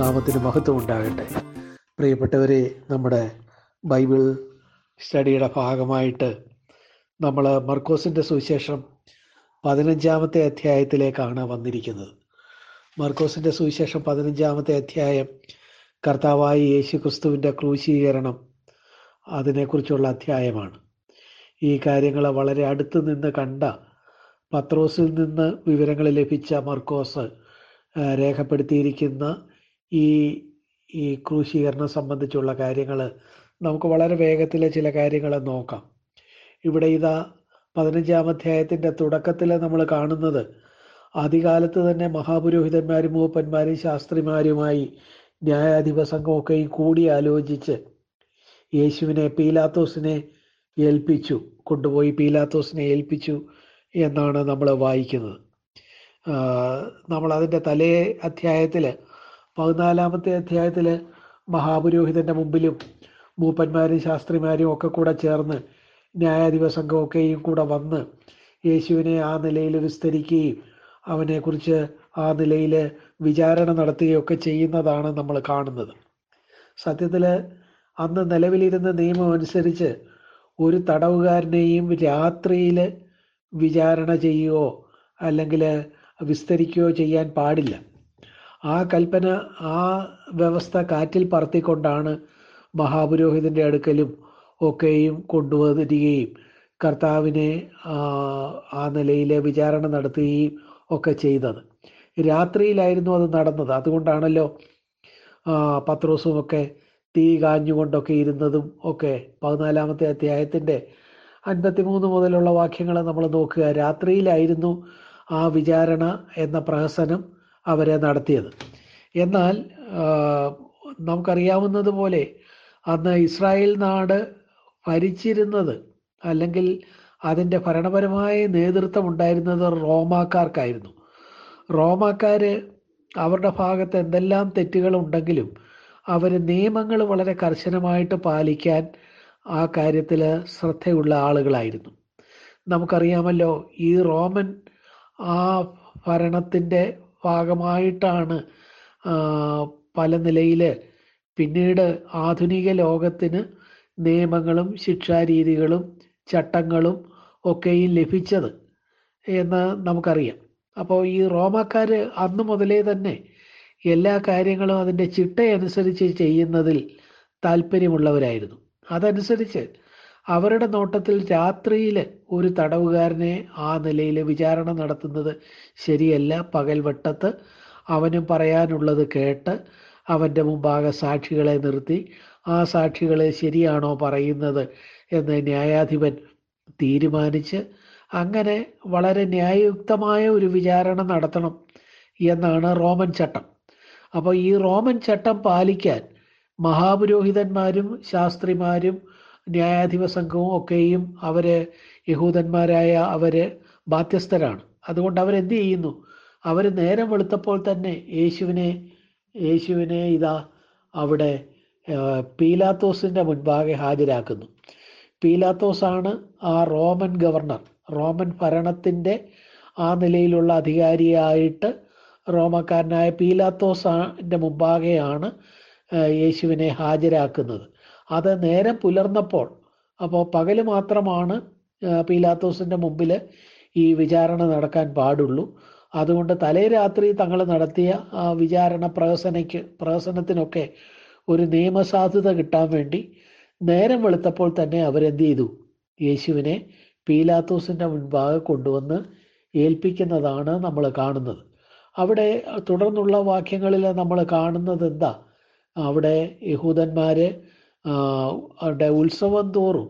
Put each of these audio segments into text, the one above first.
നാമത്തിന് മഹത്വം ഉണ്ടാകട്ടെ. പ്രിയപ്പെട്ടവരെ നമ്മുടെ ബൈബിൾ സ്റ്റഡിയുടെ ഭാഗമായിട്ട് നമ്മൾ മർക്കോസിന്റെ സുവിശേഷം പതിനഞ്ചാമത്തെ അധ്യായത്തിലേക്കാണ് വന്നിരിക്കുന്നത്. മർക്കോസിന്റെ സുവിശേഷം പതിനഞ്ചാമത്തെ അധ്യായം കർത്താവായി യേശു ക്രിസ്തുവിന്റെ ക്രൂശീകരണം അതിനെക്കുറിച്ചുള്ള അധ്യായമാണ്. ഈ കാര്യങ്ങൾ വളരെ അടുത്ത് നിന്ന് കണ്ട പത്രോസിൽ നിന്ന് വിവരങ്ങൾ ലഭിച്ച മർക്കോസ് രേഖപ്പെടുത്തിയിരിക്കുന്ന ഈ ഈ ക്രൂശീകരണം സംബന്ധിച്ചുള്ള കാര്യങ്ങൾ നമുക്ക് വളരെ വേഗത്തിൽ ചില കാര്യങ്ങൾ നോക്കാം. ഇവിടെ ഇതാ പതിനഞ്ചാം അധ്യായത്തിന്റെ തുടക്കത്തിൽ നമ്മൾ കാണുന്നത് ആദ്യകാലത്ത് തന്നെ മഹാപുരോഹിതന്മാരും മൂപ്പന്മാരും ശാസ്ത്രിമാരുമായി ന്യായാധിപ സംഘമൊക്കെയും കൂടി ആലോചിച്ച് യേശുവിനെ പീലാത്തോസിനെ ഏൽപ്പിച്ചു കൊണ്ടുപോയി പീലാത്തോസിനെ ഏൽപ്പിച്ചു എന്നാണ് നമ്മൾ വായിക്കുന്നത്. നമ്മളതിന്റെ തലേ അധ്യായത്തിൽ പതിനാലാമത്തെ അധ്യായത്തിൽ മഹാപുരോഹിതന്റെ മുമ്പിലും മൂപ്പന്മാരും ശാസ്ത്രിമാരും ഒക്കെ കൂടെ ചേർന്ന് ന്യായാധിപ സംഘമൊക്കെയും കൂടെ വന്ന് യേശുവിനെ ആ നിലയിൽ വിസ്തരിക്കുകയും അവനെക്കുറിച്ച് ആ നിലയിൽ വിചാരണ നടത്തുകയൊക്കെ ചെയ്യുന്നതാണ് നമ്മൾ കാണുന്നത്. സത്യത്തിൽ അന്ന് നിലവിലിരുന്ന നിയമം അനുസരിച്ച് ഒരു തടവുകാരനെയും രാത്രിയിൽ വിചാരണ ചെയ്യുകയോ അല്ലെങ്കിൽ വിസ്തരിക്കുകയോ ചെയ്യാൻ പാടില്ല. ആ കൽപ്പന ആ വ്യവസ്ഥ കാറ്റിൽ പറത്തിക്കൊണ്ടാണ് മഹാപുരോഹിതന്റെ അടുക്കലും ഒക്കെയും കൊണ്ടുവരികയും കർത്താവിനെ ആ, നിലയിലെ വിചാരണ നടത്തുകയും ഒക്കെ ചെയ്തത്. രാത്രിയിലായിരുന്നു അത് നടന്നത്. അതുകൊണ്ടാണല്ലോ പത്രോസും ഒക്കെ തീ കാഞ്ഞുകൊണ്ടൊക്കെ ഇരുന്നതും ഒക്കെ പതിനാലാമത്തെ അധ്യായത്തിന്റെ അൻപത്തിമൂന്ന് മുതലുള്ള വാക്യങ്ങൾ നമ്മൾ നോക്കുക. രാത്രിയിലായിരുന്നു ആ വിചാരണ എന്ന പ്രഹസനം അവരെ നടത്തിയത്. എന്നാൽ നമുക്കറിയാവുന്നതുപോലെ അന്ന് ഇസ്രായേൽ നാട് ഭരിച്ചിരുന്നത് അല്ലെങ്കിൽ അതിന്റെ ഭരണപരമായ നേതൃത്വം ഉണ്ടായിരുന്നത് റോമാക്കാർക്കായിരുന്നു. റോമാക്കാർ അവരുടെ ഭാഗത്ത് എന്തെല്ലാം തെറ്റുകളുണ്ടെങ്കിലും അവർ നിയമങ്ങൾ വളരെ കർശനമായിട്ട് പാലിക്കാൻ ആ കാര്യത്തിൽ ശ്രദ്ധയുള്ള ആളുകളായിരുന്നു. നമുക്കറിയാമല്ലോ ഈ റോമൻ ആ ഭരണത്തിന്റെ ഭാഗമായിട്ടാണ് പല നിലയിൽ പിന്നീട് ആധുനിക ലോകത്തിന് നിയമങ്ങളും ശിക്ഷാരീതികളും ചട്ടങ്ങളും ഒക്കെയും ലഭിച്ചത് എന്ന് നമുക്കറിയാം. അപ്പോൾ ഈ റോമാക്കാർ അന്ന് മുതലേ തന്നെ എല്ലാ കാര്യങ്ങളും അതിന്റെ ചിട്ടയനുസരിച്ച് ചെയ്യുന്നതിൽ താല്പര്യമുള്ളവരായിരുന്നു. അതനുസരിച്ച് അവരുടെ നോട്ടത്തിൽ രാത്രിയിൽ ഒരു തടവുകാരനെ ആ നിലയിൽ വിചാരണ നടത്തുന്നത് ശരിയല്ല. പകൽവട്ടത്ത് അവനും പറയാനുള്ളത് കേട്ട് അവന്റെ മുമ്പാകെ സാക്ഷികളെ നിർത്തി. ആ സാക്ഷികളെ ശരിയാണോ പറയുന്നത് എന്ന് ന്യായാധിപൻ തീരുമാനിച്ച് അങ്ങനെ വളരെ ന്യായയുക്തമായ ഒരു വിചാരണ നടത്തണം എന്നാണ് റോമൻ ചട്ടം. അപ്പോൾ ഈ റോമൻ ചട്ടം പാലിക്കാൻ മഹാപുരോഹിതന്മാരും ശാസ്ത്രിമാരും ന്യായാധിപ സംഘവും ഒക്കെയും അവർ യഹൂദന്മാരായ അവർ ബാധ്യസ്ഥരാണ്. അതുകൊണ്ട് അവരെന്ത് ചെയ്യുന്നു? അവർ നേരം വെളുത്തപ്പോൾ തന്നെ യേശുവിനെ യേശുവിനെ ഇതാ അവിടെ പീലാത്തോസിന്റെ മുൻപാകെ ഹാജരാക്കുന്നു. പീലാത്തോസാണ് ആ റോമൻ ഗവർണർ. റോമൻ ഭരണത്തിന്റെ ആ നിലയിലുള്ള അധികാരിയായിട്ട് റോമക്കാരനായ പീലാത്തോസിന്റെ മുമ്പാകെയാണ് യേശുവിനെ ഹാജരാക്കുന്നത്. അത് നേരം പുലർന്നപ്പോൾ അപ്പോൾ പകൽ മാത്രമാണ് പീലാത്തോസിന്റെ മുമ്പിൽ ഈ വിചാരണ നടക്കാൻ പാടുള്ളൂ. അതുകൊണ്ട് തലേ രാത്രി തങ്ങൾ നടത്തിയ വിചാരണ പ്രഹസനയ്ക്ക് പ്രഹസനത്തിനൊക്കെ ഒരു നിയമസാധുത കിട്ടാൻ വേണ്ടി നേരം വെളുത്തപ്പോൾ തന്നെ അവരെന്ത് ചെയ്തു? യേശുവിനെ പീലാത്തോസിന്റെ മുൻപാകെ കൊണ്ടുവന്ന് ഏൽപ്പിക്കുന്നതാണ് നമ്മൾ കാണുന്നത്. അവിടെ തുടർന്നുള്ള വാക്യങ്ങളിൽ നമ്മൾ കാണുന്നത് എന്താ അവിടെ അവരുടെ ഉത്സവം തോറും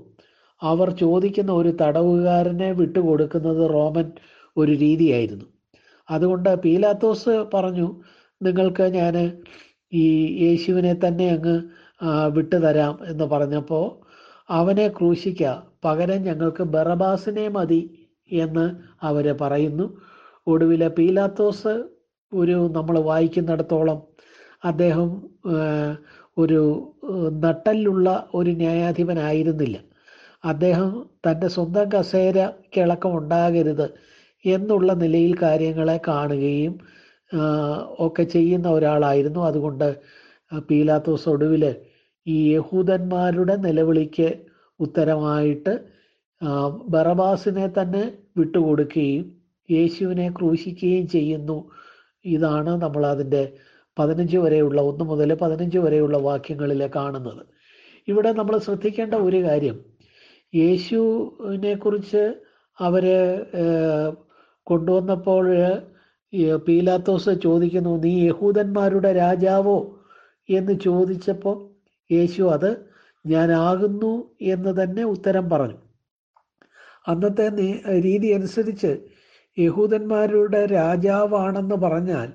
അവർ ചോദിക്കുന്ന ഒരു തടവുകാരനെ വിട്ടുകൊടുക്കുന്നത് റോമൻ ഒരു രീതിയായിരുന്നു. അതുകൊണ്ട് പീലാത്തോസ് പറഞ്ഞു നിങ്ങൾക്ക് ഞാൻ ഈ യേശുവിനെ തന്നെ അങ്ങ് വിട്ടുതരാം എന്ന് പറഞ്ഞപ്പോൾ അവനെ ക്രൂശിക്ക പകരം ഞങ്ങൾക്ക് ബറബാസിനെ മതി എന്ന് അവർ പറയുന്നു. ഒടുവിൽ പീലാത്തോസ് ഒരു നമ്മൾ വായിക്കുന്നിടത്തോളം അദ്ദേഹം ഒരു നട്ടലുള്ള ഒരു ന്യായാധിപനായിരുന്നില്ല. അദ്ദേഹം തന്റെ സ്വന്തം കസേര കിളക്കം ഉണ്ടാകരുത് എന്നുള്ള നിലയിൽ കാര്യങ്ങളെ കാണുകയും ഒക്കെ ചെയ്യുന്ന ഒരാളായിരുന്നു. അതുകൊണ്ട് പീലാത്തോസ് ഒടുവിൽ ഈ യഹൂദന്മാരുടെ നിലവിളിക്ക് ഉത്തരമായിട്ട് ബറബാസിനെ തന്നെ വിട്ടുകൊടുക്കുകയും യേശുവിനെ ക്രൂശിക്കുകയും ചെയ്യുന്നു. ഇതാണ് നമ്മൾ അതിന്റെ പതിനഞ്ച് വരെയുള്ള ഒന്ന് മുതൽ പതിനഞ്ച് വരെയുള്ള വാക്യങ്ങളിൽ കാണുന്നത്. ഇവിടെ നമ്മൾ ശ്രദ്ധിക്കേണ്ട ഒരു കാര്യം യേശുവിനെ കുറിച്ച് അവർ കൊണ്ടുവന്നപ്പോൾ പീലാത്തോസ് ചോദിക്കുന്നു നീ യഹൂദന്മാരുടെ രാജാവോ? എന്ന് ചോദിച്ചപ്പോൾ യേശു അത് ഞാനാകുന്നു എന്ന് തന്നെ ഉത്തരം പറഞ്ഞു. അന്നത്തെ രീതി അനുസരിച്ച് യഹൂദന്മാരുടെ രാജാവാണെന്ന് പറഞ്ഞാൽ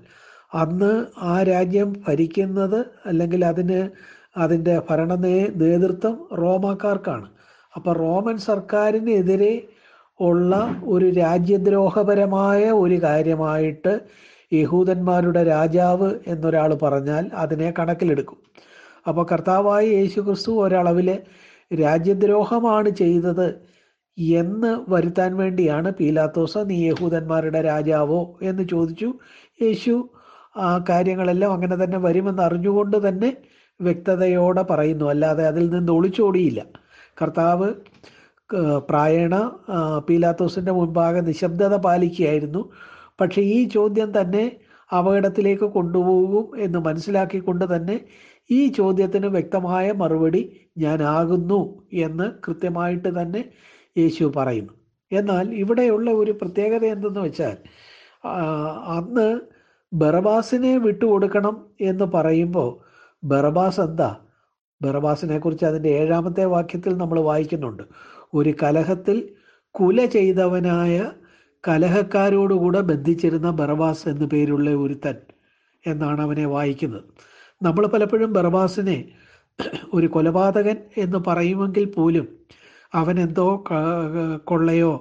അന്ന് ആ രാജ്യം ഭരിക്കുന്നത് അല്ലെങ്കിൽ അതിന് അതിന്റെ ഭരണ നേതൃത്വം റോമാക്കാർക്കാണ്. അപ്പോൾ റോമൻ സർക്കാരിനെതിരെ ഉള്ള ഒരു രാജ്യദ്രോഹപരമായ ഒരു കാര്യമായിട്ട് യഹൂദന്മാരുടെ രാജാവ് എന്നൊരാൾ പറഞ്ഞാൽ അതിനെ കണക്കിലെടുക്കും. അപ്പോൾ കർത്താവായ യേശു ക്രിസ്തു ഒരളവിൽ രാജ്യദ്രോഹമാണ് ചെയ്തത് എന്ന് വരുത്താൻ വേണ്ടിയാണ് പീലാത്തോസ് നീ യഹൂദന്മാരുടെ രാജാവോ എന്ന് ചോദിച്ചു. യേശു ആ കാര്യങ്ങളെല്ലാം അങ്ങനെ തന്നെ വരുമെന്ന് അറിഞ്ഞുകൊണ്ട് തന്നെ വ്യക്തതയോടെ പറയുന്നു. അല്ലാതെ അതിൽ നിന്ന് ഒളിച്ചോടിയില്ല കർത്താവ് പ്രായണ പീലാത്തോസിന്റെ മുൻപാകെ നിശബ്ദത പാലിക്കുകയായിരുന്നു. പക്ഷേ ഈ ചോദ്യം തന്നെ അപകടത്തിലേക്ക് കൊണ്ടുപോകും എന്ന് മനസ്സിലാക്കിക്കൊണ്ട് തന്നെ ഈ ചോദ്യത്തിന് വ്യക്തമായ മറുപടി ഞാനാകുന്നു എന്ന് കൃത്യമായിട്ട് തന്നെ യേശു പറയുന്നു. എന്നാൽ ഇവിടെയുള്ള ഒരു പ്രത്യേകത എന്തെന്ന് വെച്ചാൽ അന്ന് ബറബാസിനെ വിട്ടുകൊടുക്കണം എന്ന് പറയുമ്പോൾ ബറബാസ് എന്താ? ബറബാസിനെ കുറിച്ച് അതിന്റെ ഏഴാമത്തെ വാക്യത്തിൽ നമ്മൾ വായിക്കുന്നുണ്ട്. ഒരു കലഹത്തിൽ കുല ചെയ്തവനായ കലഹക്കാരോടുകൂടെ ബന്ധിച്ചിരുന്ന ബറബാസ് എന്നു പേരുള്ള ഒരുത്തൻ എന്നാണ് അവനെ വായിക്കുന്നത്. നമ്മൾ പലപ്പോഴും ബറബാസിനെ ഒരു കൊലപാതകൻ എന്ന് പറയുമെങ്കിൽ പോലും അവൻ എന്തോ കൊള്ളയോ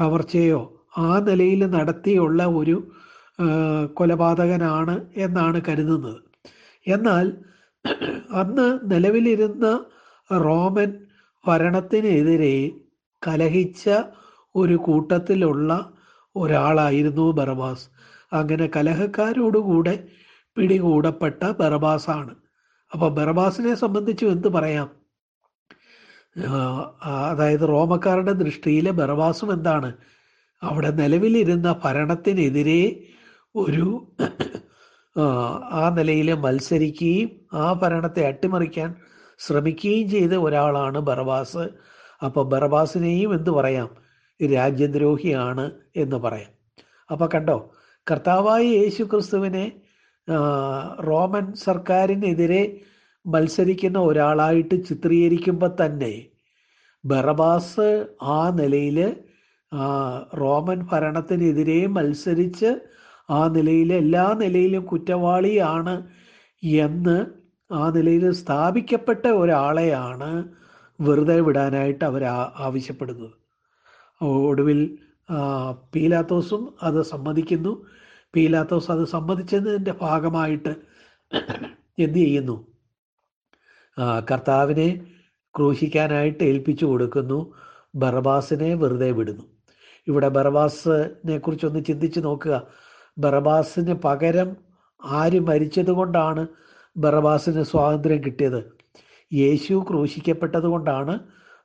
കവർച്ചയോ ആ നിലയിൽ നടത്തിയുള്ള ഒരു കൊലപാതകനാണ് എന്നാണ് കരുതുന്നത്. എന്നാൽ അന്ന് നിലവിലിരുന്ന റോമൻ ഭരണത്തിനെതിരെ കലഹിച്ച ഒരു കൂട്ടത്തിലുള്ള ഒരാളായിരുന്നു ബറബാസ് അങ്ങനെ കലഹക്കാരോടുകൂടെ പിടികൂടപ്പെട്ട ബറബാസാണ് അപ്പോൾ ബറബാസിനെ സംബന്ധിച്ച് എന്ത് പറയാം? അതായത് റോമക്കാരുടെ ദൃഷ്ടിയിലെ ബറബാസും എന്താണ്? അവിടെ നിലവിലിരുന്ന ഭരണത്തിനെതിരെ ഒരു ആ നിലയിൽ മത്സരിക്കുകയും ആ ഭരണത്തെ അട്ടിമറിക്കാൻ ശ്രമിക്കുകയും ചെയ്ത ഒരാളാണ് ബറബാസ്. അപ്പോൾ ബറബാസിനെയും എന്ത് പറയാം? രാജ്യദ്രോഹിയാണ് എന്ന് പറയാം. അപ്പോൾ കണ്ടോ കർത്താവായ യേശു ക്രിസ്തുവിനെ റോമൻ സർക്കാരിനെതിരെ മത്സരിക്കുന്ന ഒരാളായിട്ട് ചിത്രീകരിക്കുമ്പോൾ തന്നെ ബറബാസ് ആ നിലയിൽ റോമൻ ഭരണത്തിനെതിരെ മത്സരിച്ച് ആ നിലയിൽ എല്ലാ നിലയിലും കുറ്റവാളിയാണ് എന്ന് ആ നിലയിൽ സ്ഥാപിക്കപ്പെട്ട ഒരാളെയാണ് വെറുതെ വിടാനായിട്ട് അവർ ആവശ്യപ്പെടുന്നത്. ഒടുവിൽ പീലാത്തോസും അത് സമ്മതിക്കുന്നു. പീലാത്തോസ് അത് സമ്മതിച്ചതിന്റെ ഭാഗമായിട്ട് എന്ത് ചെയ്യുന്നു? കർത്താവിനെ ക്രൂശിക്കാനായിട്ട് ഏൽപ്പിച്ചു കൊടുക്കുന്നു. ബറബാസിനെ വെറുതെ വിടുന്നു. ഇവിടെ ബറബാസിനെ കുറിച്ചൊന്ന് ചിന്തിച്ച് നോക്കുക. ബറബാസിന് പകരം ആര് മരിച്ചതുകൊണ്ടാണ് ബറബാസിന് സ്വാതന്ത്ര്യം കിട്ടിയത്? യേശു ക്രൂശിക്കപ്പെട്ടത് കൊണ്ടാണ്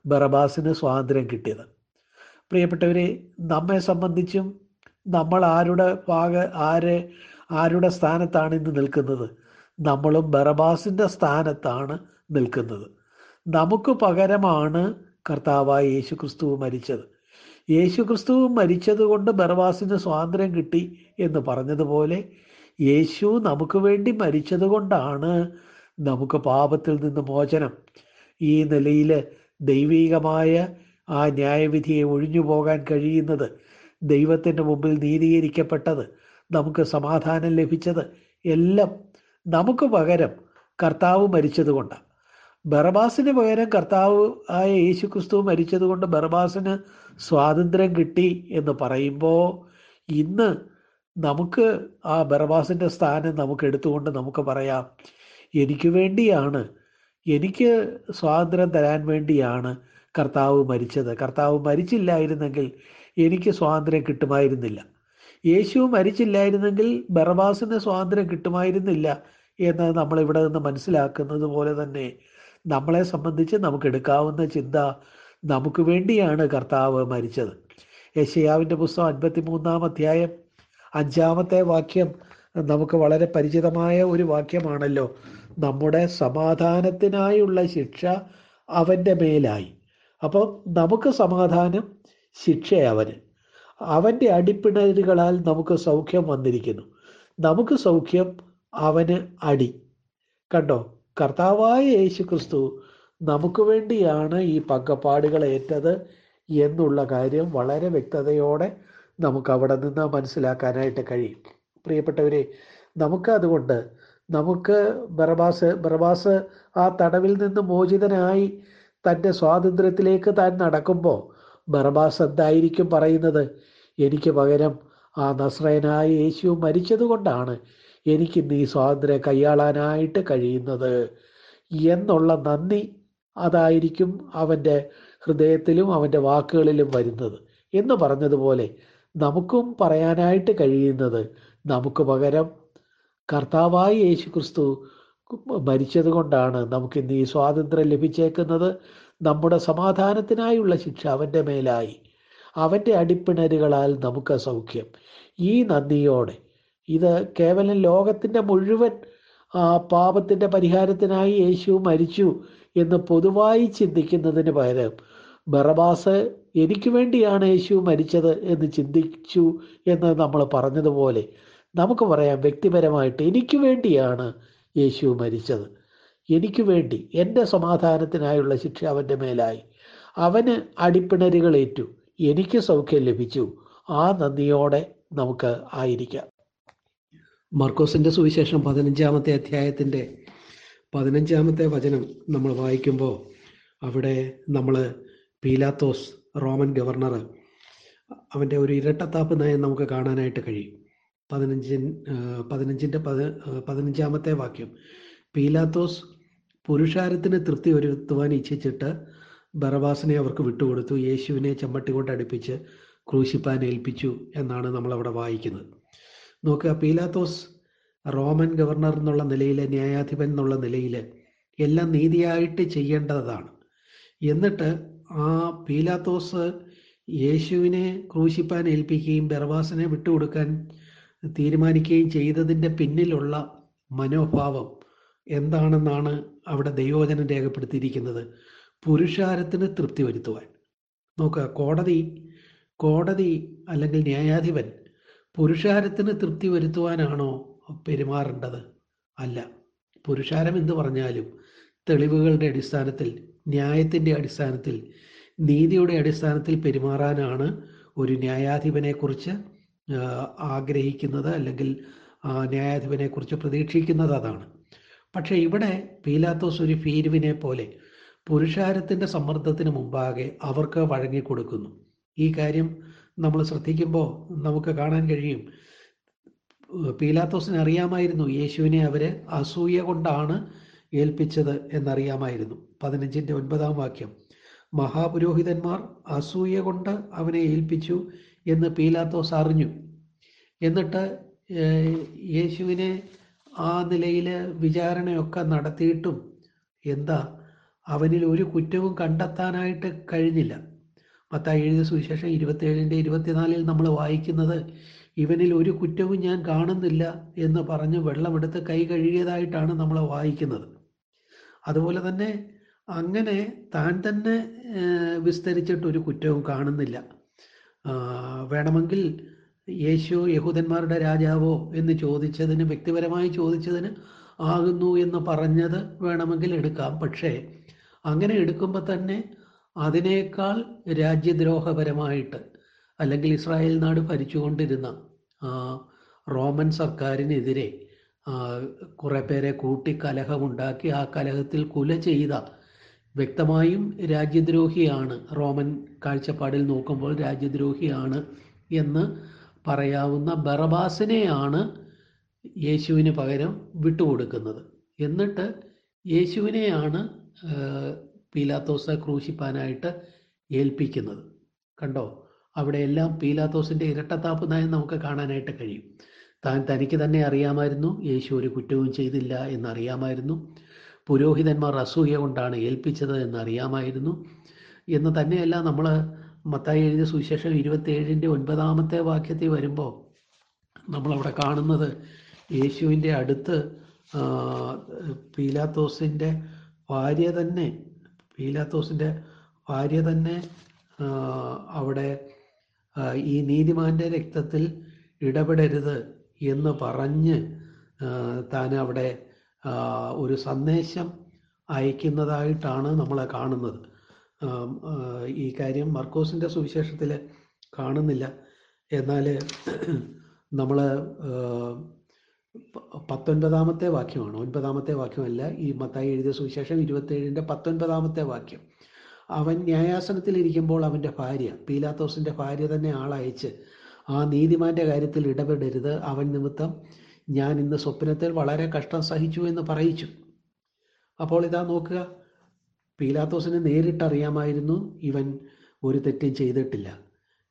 ബറബാസിന് സ്വാതന്ത്ര്യം കിട്ടിയത്. പ്രിയപ്പെട്ടവരെ നമ്മെ സംബന്ധിച്ചും നമ്മൾ ആരുടെ ഭാഗ ആര് ആരുടെ സ്ഥാനത്താണ് ഇന്ന് നിൽക്കുന്നത്? നമ്മളും ബറബാസിന്റെ സ്ഥാനത്താണ് നിൽക്കുന്നത്. നമുക്ക് പകരമാണ് കർത്താവായ യേശു ക്രിസ്തു മരിച്ചത്. യേശു ക്രിസ്തു മരിച്ചത് കൊണ്ട് ബർവാസിന് സ്വാതന്ത്ര്യം കിട്ടി എന്ന് പറഞ്ഞതുപോലെ യേശു നമുക്ക് വേണ്ടി മരിച്ചത് കൊണ്ടാണ് നമുക്ക് പാപത്തിൽ നിന്ന് മോചനം. ഈ നിലയിൽ ദൈവീകമായ ആ ന്യായവിധിയെ ഒഴിഞ്ഞു പോകാൻ കഴിയുന്നത് ദൈവത്തിന്റെ മുമ്പിൽ നീതീകരിക്കപ്പെട്ടത് നമുക്ക് സമാധാനം ലഭിച്ചത് എല്ലാം നമുക്ക് പകരം കർത്താവ് മരിച്ചത് കൊണ്ടാണ് ബറബാസിന് പകരം കർത്താവ് ആയ യേശു ക്രിസ്തു മരിച്ചത് കൊണ്ട് ബറബാസിന് സ്വാതന്ത്ര്യം കിട്ടി എന്ന് പറയുമ്പോൾ ഇന്ന് നമുക്ക് ആ ബറബാസിന്റെ സ്ഥാനം നമുക്ക് എടുത്തുകൊണ്ട് നമുക്ക് പറയാം എനിക്ക് വേണ്ടിയാണ് എനിക്ക് സ്വാതന്ത്ര്യം തരാൻ വേണ്ടിയാണ് കർത്താവ് മരിച്ചത്. കർത്താവ് മരിച്ചില്ലായിരുന്നെങ്കിൽ എനിക്ക് സ്വാതന്ത്ര്യം കിട്ടുമായിരുന്നില്ല. യേശു മരിച്ചില്ലായിരുന്നെങ്കിൽ ബറബാസിന് സ്വാതന്ത്ര്യം കിട്ടുമായിരുന്നില്ല എന്ന് നമ്മളിവിടെ നിന്ന് മനസ്സിലാക്കുന്നത് പോലെ തന്നെ നമ്മളെ സംബന്ധിച്ച് നമുക്ക് എടുക്കാവുന്ന ചിന്ത നമുക്ക് വേണ്ടിയാണ് കർത്താവ് മരിച്ചത്. യശയാവിന്റെ പുസ്തകം അൻപത്തി മൂന്നാം അധ്യായം അഞ്ചാമത്തെ വാക്യം നമുക്ക് വളരെ പരിചിതമായ ഒരു വാക്യമാണല്ലോ. നമ്മുടെ സമാധാനത്തിനായുള്ള ശിക്ഷ അവന്റെ മേലായി. അപ്പം നമുക്ക് സമാധാനം ശിക്ഷ അവന്. അവന്റെ അടിപ്പിണരുകളാൽ നമുക്ക് സൗഖ്യം വന്നിരിക്കുന്നു. നമുക്ക് സൗഖ്യം അവന് അടി. കണ്ടോ? കർത്താവായ യേശു ക്രിസ്തു നമുക്ക് വേണ്ടിയാണ് ഈ പങ്കപ്പാടുകൾ ഏറ്റത് എന്നുള്ള കാര്യം വളരെ വ്യക്തതയോടെ നമുക്ക് അവിടെ നിന്ന് മനസ്സിലാക്കാനായിട്ട് കഴിയും. പ്രിയപ്പെട്ടവരെ നമുക്ക് അതുകൊണ്ട് നമുക്ക് ബറബാസ് ബറബാസ് ആ തടവിൽ നിന്ന് മോചിതനായി തന്റെ സ്വാതന്ത്ര്യത്തിലേക്ക് താൻ നടക്കുമ്പോൾ ബറബാസ് എന്തായിരിക്കും പറയുന്നത്? എനിക്ക് പകരം ആ നസ്രയനായ യേശു മരിച്ചതുകൊണ്ടാണ് എനിക്ക് നീ സ്വാതന്ത്ര്യം കൈയാളാനായിട്ട് കഴിയുന്നത്. എന്നുള്ള നന്ദി അതായിരിക്കും അവന്റെ ഹൃദയത്തിലും അവന്റെ വാക്കുകളിലും വരുന്നത്. എന്ന് പറഞ്ഞതുപോലെ നമുക്കും പറയാനായിട്ട് കഴിയുന്നത് നമുക്ക് പകരം കർത്താവായ യേശു ക്രിസ്തു മരിച്ചത് കൊണ്ടാണ് നമുക്ക് ഇന്ന് ഈ സ്വാതന്ത്ര്യം ലഭിച്ചേക്കുന്നത്. നമ്മുടെ സമാധാനത്തിനായുള്ള ശിക്ഷ അവന്റെ മേലായി. അവന്റെ അടിപ്പിണരുകളാൽ നമുക്ക് സൗഖ്യം. ഈ നന്ദിയോടെ ഇത് കേവലം ലോകത്തിന്റെ മുഴുവൻ പാപത്തിന്റെ പരിഹാരത്തിനായി യേശു മരിച്ചു എന്ന് പൊതുവായി ചിന്തിക്കുന്നതിന് പകരം ബറബാസ് എനിക്ക് വേണ്ടിയാണ് യേശു മരിച്ചത് എന്ന് ചിന്തിച്ചു എന്ന് നമ്മൾ പറഞ്ഞതുപോലെ നമുക്ക് പറയാം വ്യക്തിപരമായിട്ട് എനിക്ക് വേണ്ടിയാണ് യേശു മരിച്ചത്. എനിക്ക് വേണ്ടി എന്റെ സമാധാനത്തിനായുള്ള ശിക്ഷ അവന്റെ മേലായി. അവന് അടിപ്പിണരുകളേറ്റു എനിക്ക് സൗഖ്യം ലഭിച്ചു. ആ നന്ദിയോടെ നമുക്ക് ആയിരിക്കാം. മർക്കോസിന്റെ സുവിശേഷം പതിനഞ്ചാമത്തെ അധ്യായത്തിന്റെ പതിനഞ്ചാമത്തെ വചനം നമ്മൾ വായിക്കുമ്പോൾ അവിടെ നമ്മൾ പീലാത്തോസ് റോമൻ ഗവർണർ അവന്റെ ഒരു ഇരട്ടത്താപ്പ് നയം നമുക്ക് കാണാനായിട്ട് കഴിയും. പതിനഞ്ചിൻ പതിനഞ്ചിന്റെ പതി പതിനഞ്ചാമത്തെ വാക്യം. പീലാത്തോസ് പുരുഷാരത്തിന് തൃപ്തി വരുത്തുവാൻ ഇച്ഛിച്ചിട്ട് ബറബാസിനെ അവർക്ക് വിട്ടുകൊടുത്തു. യേശുവിനെ ചമ്മട്ടി കൊണ്ട് അടുപ്പിച്ച് ക്രൂശിപ്പാൻ ഏൽപ്പിച്ചു എന്നാണ് നമ്മളവിടെ വായിക്കുന്നത്. നോക്കുക പീലാത്തോസ് റോമൻ ഗവർണർ എന്നുള്ള നിലയിൽ ന്യായാധിപൻ എന്നുള്ള നിലയിൽ എല്ലാം നീതിയായിട്ട് ചെയ്യേണ്ടതാണ്. എന്നിട്ട് ആ പീലാത്തോസ് യേശുവിനെ ക്രൂശിപ്പാൻ ഏൽപ്പിക്കുകയും ബർവാസിനെ വിട്ടുകൊടുക്കാൻ തീരുമാനിക്കുകയും ചെയ്തതിന്റെ പിന്നിലുള്ള മനോഭാവം എന്താണെന്നാണ് അവിടെ ദൈവോചനം രേഖപ്പെടുത്തിയിരിക്കുന്നത്. പുരുഷാരത്തിന് തൃപ്തി വരുത്തുവാൻ. നോക്കുക കോടതി കോടതി അല്ലെങ്കിൽ ന്യായാധിപൻ പുരുഷാരത്തിന് തൃപ്തി വരുത്തുവാനാണോ പെരുമാറേണ്ടത്? അല്ല. പുരുഷാരം എന്ന് പറഞ്ഞാലും തെളിവുകളുടെ അടിസ്ഥാനത്തിൽ ന്യായത്തിന്റെ അടിസ്ഥാനത്തിൽ നീതിയുടെ അടിസ്ഥാനത്തിൽ പെരുമാറാനാണ് ഒരു ന്യായാധിപനെക്കുറിച്ച് ആഗ്രഹിക്കുന്നത് അല്ലെങ്കിൽ ന്യായാധിപനെക്കുറിച്ച് പ്രതീക്ഷിക്കുന്നത് അതാണ്. പക്ഷേ ഇവിടെ പീലാത്തോസ് ഒരു ഫീരുവിനെ പോലെ പുരുഷാരത്തിന്റെ സമ്മർദ്ദത്തിന് മുമ്പാകെ അവർക്ക് വഴങ്ങിക്കൊടുക്കുന്നു. ഈ കാര്യം നമ്മൾ ശ്രദ്ധിക്കുമ്പോൾ നമുക്ക് കാണാൻ കഴിയും. പീലാത്തോസിന് അറിയാമായിരുന്നു യേശുവിനെ അവരെ അസൂയ കൊണ്ടാണ് ഏൽപ്പിച്ചത് എന്നറിയാമായിരുന്നു. പതിനഞ്ചിന്റെ ഒൻപതാം വാക്യം. മഹാപുരോഹിതന്മാർ അസൂയ കൊണ്ട് അവനെ ഏൽപ്പിച്ചു എന്ന് പീലാത്തോസ് അറിഞ്ഞു. എന്നിട്ട് യേശുവിനെ ആ നിലയിൽ വിചാരണയൊക്കെ നടത്തിയിട്ടും എന്താ അവനിൽ ഒരു കുറ്റവും കണ്ടെത്താനായിട്ട് കഴിഞ്ഞില്ല. മത്തായി എഴുതിയ സുവിശേഷം ഇരുപത്തേഴിന്റെ ഇരുപത്തിനാലിൽ നമ്മൾ വായിക്കുന്നത് ഇവനിൽ ഒരു കുറ്റവും ഞാൻ കാണുന്നില്ല എന്ന് പറഞ്ഞ് വെള്ളമെടുത്ത് കൈ കഴുകിയതായിട്ടാണ് നമ്മൾ വായിക്കുന്നത്. അതുപോലെ തന്നെ അങ്ങനെ താൻ തന്നെ വിസ്തരിച്ചിട്ട് ഒരു കുറ്റവും കാണുന്നില്ല. വേണമെങ്കിൽ യേശു യഹൂദന്മാരുടെ രാജാവോ എന്ന് ചോദിച്ചതിന് വ്യക്തിപരമായി ചോദിച്ചതിന് ആകുന്നു എന്ന് പറഞ്ഞത് വേണമെങ്കിൽ എടുക്കാം. പക്ഷേ അങ്ങനെ എടുക്കുമ്പോൾ തന്നെ അതിനേക്കാൾ രാജ്യദ്രോഹപരമായിട്ട് അല്ലെങ്കിൽ ഇസ്രായേൽ നാട് ഭരിച്ചുകൊണ്ടിരുന്ന റോമൻ സർക്കാരിനെതിരെ കുറെ പേരെ കൂട്ടി കലഹമുണ്ടാക്കി ആ കലഹത്തിൽ കുല ചെയ്ത വ്യക്തമായും രാജ്യദ്രോഹിയാണ് റോമൻ കാഴ്ചപ്പാടിൽ നോക്കുമ്പോൾ രാജ്യദ്രോഹിയാണ് എന്ന് പറയാവുന്ന ബറബാസിനെയാണ് യേശുവിന് പകരം വിട്ടുകൊടുക്കുന്നത്. എന്നിട്ട് യേശുവിനെയാണ് പീലാത്തോസ ക്രൂശിപ്പാനായിട്ട് ഏൽപ്പിക്കുന്നത്. കണ്ടോ? അവിടെയെല്ലാം പീലാത്തോസിന്റെ ഇരട്ടത്താപ്പ് നയം നമുക്ക് കാണാനായിട്ട് കഴിയും. താൻ തനിക്ക് തന്നെ അറിയാമായിരുന്നു യേശു ഒരു കുറ്റവും ചെയ്തില്ല എന്നറിയാമായിരുന്നു. പുരോഹിതന്മാർ അസൂയ കൊണ്ടാണ് ഏൽപ്പിച്ചത് എന്നറിയാമായിരുന്നു. എന്ന് തന്നെയല്ല നമ്മൾ മത്തായി എഴുതിയ സുവിശേഷം ഇരുപത്തിയേഴിന്റെ ഒൻപതാമത്തെ വാക്യത്തിൽ വരുമ്പോൾ നമ്മളവിടെ കാണുന്നത് യേശുവിന്റെ അടുത്ത് പീലാത്തോസിന്റെ ഭാര്യ തന്നെ പീലാത്തോസിന്റെ ഭാര്യ തന്നെ അവിടെ ഈ നീതിമാന്റെ രക്തത്തിൽ ഇടപെടരുത് എന്ന് പറഞ്ഞ് താൻ അവിടെ ഒരു സന്ദേശം അയക്കുന്നതായിട്ടാണ് നമ്മൾ കാണുന്നത്. ഈ കാര്യം മർക്കോസിന്റെ സുവിശേഷത്തിൽ കാണുന്നില്ല. എന്നാൽ നമ്മൾ പത്തൊൻപതാമത്തെ വാക്യമാണ്. ഒൻപതാമത്തെ വാക്യമല്ല ഈ മത്തായി എഴുതിയ സുവിശേഷം ഇരുപത്തേഴിന്റെ പത്തൊൻപതാമത്തെ വാക്യം. അവൻ ന്യായാസനത്തിൽ ഇരിക്കുമ്പോൾ അവന്റെ ഭാര്യ പീലാത്തോസിന്റെ ഭാര്യ തന്നെ ആളയച്ച് ആ നീതിമാന്റെ കാര്യത്തിൽ ഇടപെടരുത്. അവൻ നിമിത്തം ഞാൻ ഇന്ന് സ്വപ്നത്തിൽ വളരെ കഷ്ടം സഹിച്ചു എന്ന് പറയിച്ചു. അപ്പോൾ ഇതാ നോക്കുക. പീലാത്തോസിനെ നേരിട്ടറിയാമായിരുന്നു ഇവൻ ഒരു തെറ്റും ചെയ്തിട്ടില്ല.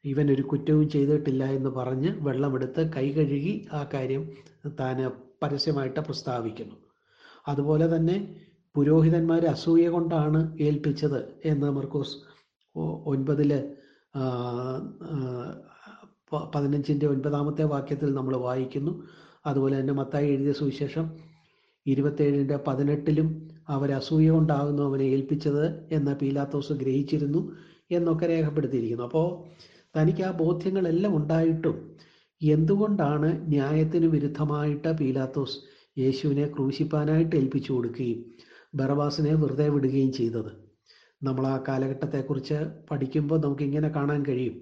ഇവൻ ഒരു കുറ്റവും ചെയ്തിട്ടില്ല എന്ന് പറഞ്ഞ് വെള്ളമെടുത്ത് കൈ കഴുകി ആ കാര്യം താൻ പരസ്യമായിട്ട് പ്രസ്താവിക്കുന്നു. അതുപോലെ തന്നെ പുരോഹിതന്മാർ അസൂയ കൊണ്ടാണ് ഏൽപ്പിച്ചത് എന്ന് മർക്കോസ് ഒൻപതിൽ പതിനഞ്ചിന്റെ ഒൻപതാമത്തെ വാക്യത്തിൽ നമ്മൾ വായിക്കുന്നു. അതുപോലെ തന്നെ മത്തായി എഴുതിയ സുവിശേഷം ഇരുപത്തേഴിന്റെ പതിനെട്ടിലും അവർ അസൂയ കൊണ്ടാകുന്നു അവനെ ഏൽപ്പിച്ചത് എന്ന് പീലാത്തോസ് ഗ്രഹിച്ചിരുന്നു എന്നൊക്കെ രേഖപ്പെടുത്തിയിരിക്കുന്നു. അപ്പോൾ തനിക്ക് ആ ബോധ്യങ്ങളെല്ലാം ഉണ്ടായിട്ടും എന്തുകൊണ്ടാണ് ന്യായത്തിന് വിരുദ്ധമായിട്ട് പീലാത്തോസ് യേശുവിനെ ക്രൂശിപ്പാനായിട്ട് ഏൽപ്പിച്ചു കൊടുക്കുകയും ബറവാസിനെ വെറുതെ വിടുകയും ചെയ്തത്? നമ്മൾ ആ കാലഘട്ടത്തെക്കുറിച്ച് പഠിക്കുമ്പോൾ നമുക്ക് ഇങ്ങനെ കാണാൻ കഴിയും.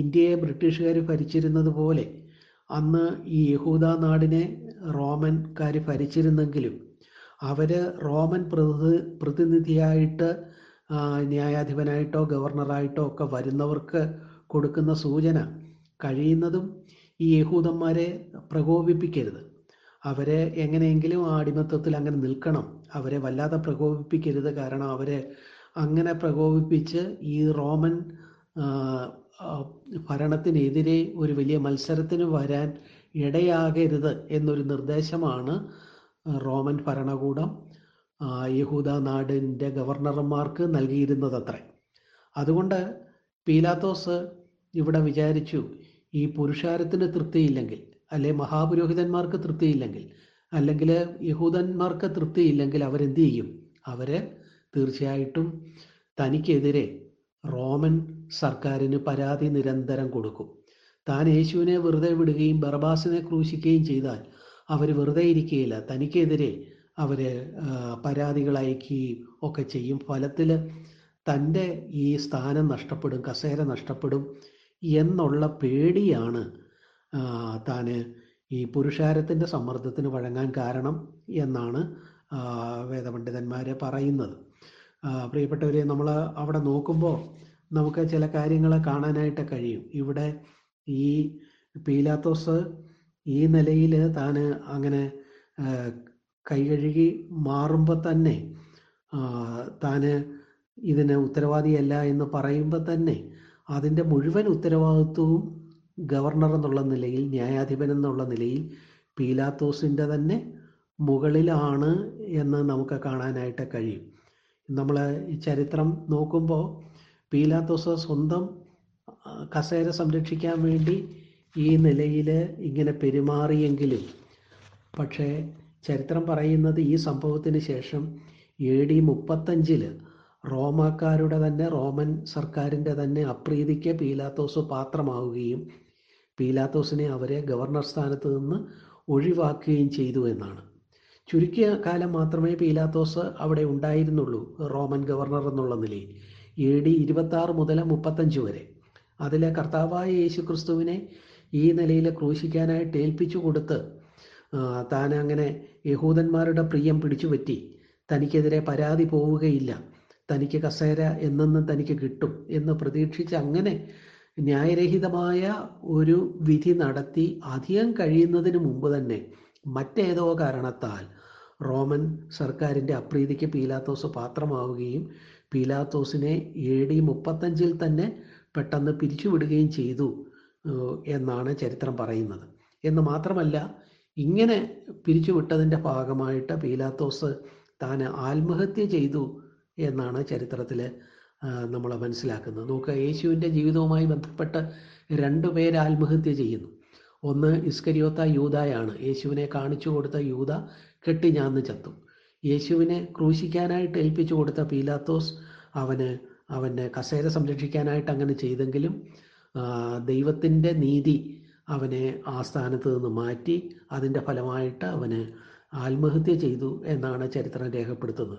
ഇന്ത്യയെ ബ്രിട്ടീഷുകാർ ഭരിച്ചിരുന്നത് പോലെ അന്ന് ഈ യഹൂദ നാടിനെ റോമൻകാർ ഭരിച്ചിരുന്നെങ്കിലും അവർ റോമൻ പ്രതി പ്രതിനിധിയായിട്ട് ന്യായാധിപനായിട്ടോ ഗവർണറായിട്ടോ ഒക്കെ വരുന്നവർക്ക് കൊടുക്കുന്ന സൂചന കഴിയുന്നതും ഈ യഹൂദന്മാരെ പ്രകോപിപ്പിക്കരുത്. അവരെ എങ്ങനെയെങ്കിലും ആ അടിമത്വത്തിൽ അങ്ങനെ നിൽക്കണം. അവരെ വല്ലാതെ പ്രകോപിപ്പിക്കരുത്. കാരണം അവരെ അങ്ങനെ പ്രകോപിപ്പിച്ച് ഈ റോമൻ ഭരണത്തിനെതിരെ ഒരു വലിയ മത്സരത്തിന് വരാൻ ഇടയാകരുത് എന്നൊരു നിർദ്ദേശമാണ് റോമൻ ഭരണകൂടം. യഹൂദ നാടിന്റെ ഗവർണർമാർക്ക് നൽകിയിരുന്നതത്രേ. അതുകൊണ്ട് പീലാത്തോസ് ഇവിടെ വിചാരിച്ചു ഈ പുരുഷാരത്തിന് തൃപ്തിയില്ലെങ്കിൽ അല്ലെ മഹാപുരോഹിതന്മാർക്ക് തൃപ്തിയില്ലെങ്കിൽ അല്ലെങ്കിൽ യഹൂദന്മാർക്ക് തൃപ്തിയില്ലെങ്കിൽ അവരെന്ത് ചെയ്യും? അവർ തീർച്ചയായിട്ടും തനിക്കെതിരെ റോമൻ സർക്കാരിന് പരാതി നിരന്തരം കൊടുക്കും. താൻ യേശുവിനെ വെറുതെ വിടുകയും ബർബാസിനെ ക്രൂശിക്കുകയും ചെയ്താൽ അവർ വെറുതെ ഇരിക്കുകയില്ല. തനിക്കെതിരെ അവർ പരാതികൾ അയക്കുകയും ഒക്കെ ചെയ്യും. ഫലത്തിൽ തന്റെ ഈ സ്ഥാനം നഷ്ടപ്പെടും കസേര നഷ്ടപ്പെടും എന്നുള്ള പേടിയാണ് താൻ ഈ പുരുഷാരത്തിന്റെ സമ്മർദ്ദത്തിന് വഴങ്ങാൻ കാരണം എന്നാണ് വേദപണ്ഡിതന്മാർ പറയുന്നത്. പ്രിയപ്പെട്ടവരെ നമ്മൾ അവിടെ നോക്കുമ്പോൾ നമുക്ക് ചില കാര്യങ്ങൾ കാണാനായിട്ട് കഴിയും. ഇവിടെ ഈ പീലാത്തോസ് ഈ നിലയിൽ താൻ അങ്ങനെ കൈകഴുകി മാറുമ്പോൾ തന്നെ താന് ഇതിന് ഉത്തരവാദിയല്ല എന്ന് പറയുമ്പോൾ തന്നെ അതിന്റെ മുഴുവൻ ഉത്തരവാദിത്വവും ഗവർണർ എന്നുള്ള നിലയിൽ ന്യായാധിപൻ എന്നുള്ള നിലയിൽ പീലാത്തോസിന്റെ തന്നെ മുകളിലാണ് എന്ന് നമുക്ക് കാണാനായിട്ട് കഴിയും. നമ്മൾ ചരിത്രം നോക്കുമ്പോൾ പീലാത്തോസ് സ്വന്തം കസേര സംരക്ഷിക്കാൻ വേണ്ടി ഈ നിലയിൽ ഇങ്ങനെ പെരുമാറിയെങ്കിലും പക്ഷേ ചരിത്രം പറയുന്നത് ഈ സംഭവത്തിന് ശേഷം എ ഡി മുപ്പത്തഞ്ചിൽ റോമാക്കാരുടെ തന്നെ റോമൻ സർക്കാരിന്റെ തന്നെ അപ്രീതിക്ക് പീലാത്തോസ് പാത്രമാവുകയും പീലാത്തോസിനെ അവരെ ഗവർണർ സ്ഥാനത്ത് നിന്ന് ഒഴിവാക്കുകയും ചെയ്തു എന്നാണ്. ചുരുക്കിയ കാലം മാത്രമേ പീലാത്തോസ് അവിടെ ഉണ്ടായിരുന്നുള്ളൂ റോമൻ ഗവർണർ എന്നുള്ള നിലയിൽ. എ ഡി ഇരുപത്താറ് മുതൽ മുപ്പത്തഞ്ച് വരെ. അതിലെ കർത്താവായ യേശു ക്രിസ്തുവിനെ ഈ നിലയിൽ ക്രൂശിക്കാനായിട്ട് ഏൽപ്പിച്ചു കൊടുത്ത് താൻ അങ്ങനെ യഹൂദന്മാരുടെ പ്രിയം പിടിച്ചുപറ്റി തനിക്കെതിരെ പരാതി പോവുകയില്ല. തനിക്ക് കസേര എന്നെന്നും തനിക്ക് കിട്ടും എന്ന് പ്രതീക്ഷിച്ച് അങ്ങനെ ന്യായരഹിതമായ ഒരു വിധി നടത്തി അധികം കഴിയുന്നതിന് മുമ്പ് തന്നെ മറ്റേതോ കാരണത്താൽ റോമൻ സർക്കാരിന്റെ അപ്രീതിക്ക് പീലാത്തോസ് പാത്രമാവുകയും പീലാത്തോസിനെ എ ഡി മുപ്പത്തഞ്ചിൽ തന്നെ പെട്ടെന്ന് പിരിച്ചുവിടുകയും ചെയ്തു എന്നാണ് ചരിത്രം പറയുന്നത്. എന്ന് മാത്രമല്ല ഇങ്ങനെ പിരിച്ചുവിട്ടതിന്റെ ഭാഗമായിട്ട് പീലാത്തോസ് താൻ ആത്മഹത്യ ചെയ്തു എന്നാണ് ചരിത്രത്തിൽ നമ്മൾ മനസ്സിലാക്കുന്നത്. നോക്കുക യേശുവിന്റെ ജീവിതവുമായി ബന്ധപ്പെട്ട് രണ്ടു പേര് ആത്മഹത്യ ചെയ്യുന്നു. ഒന്ന് ഇസ്കരിയോത്ത യൂതായാണ് യേശുവിനെ കാണിച്ചു കൊടുത്ത യൂത കെട്ടിഞ്ഞാന്ന് ചത്തു. യേശുവിനെ ക്രൂശിക്കാനായിട്ട് ഏൽപ്പിച്ചു കൊടുത്ത പീലാത്തോസ് അവന് അവന്റെ കസേര സംരക്ഷിക്കാനായിട്ട് അങ്ങനെ ചെയ്തെങ്കിലും ദൈവത്തിന്റെ നീതി അവനെ ആ സ്ഥാനത്ത് നിന്ന് മാറ്റി അതിന്റെ ഫലമായിട്ട് അവന് ആത്മഹത്യ ചെയ്തു എന്നാണ് ചരിത്രം രേഖപ്പെടുത്തുന്നത്.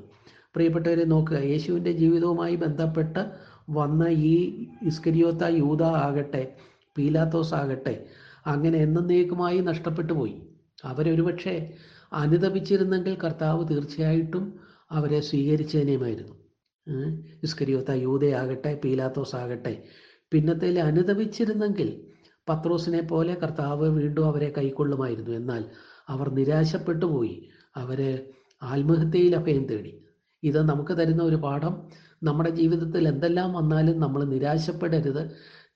പ്രിയപ്പെട്ടവരെ നോക്കുക യേശുവിന്റെ ജീവിതവുമായി ബന്ധപ്പെട്ട് വന്ന ഈ ഇസ്കരിയോത്ത യൂത ആകട്ടെ പീലാത്തോസ് ആകട്ടെ അങ്ങനെ എന്നേക്കുമായി നഷ്ടപ്പെട്ടു പോയി. അവരൊരുപക്ഷെ അനുദപിച്ചിരുന്നെങ്കിൽ കർത്താവ് തീർച്ചയായിട്ടും അവരെ സ്വീകരിച്ചേനെയുമായിരുന്നു. ഏഹ് ഇസ്കരിയോത്ത യൂതയാകട്ടെ പീലാത്തോസ് ആകട്ടെ പിന്നത്തേൽ അനുദപിച്ചിരുന്നെങ്കിൽ പത്രോസിനെ പോലെ കർത്താവ് വീണ്ടും അവരെ കൈക്കൊള്ളുമായിരുന്നു. എന്നാൽ അവർ നിരാശപ്പെട്ടു പോയി അവർ ആത്മഹത്യയിൽ അഭയം തേടി. ഇത് നമുക്ക് തരുന്ന ഒരു പാഠം. നമ്മുടെ ജീവിതത്തിൽ എന്തെല്ലാം വന്നാലും നമ്മൾ നിരാശപ്പെടരുത്.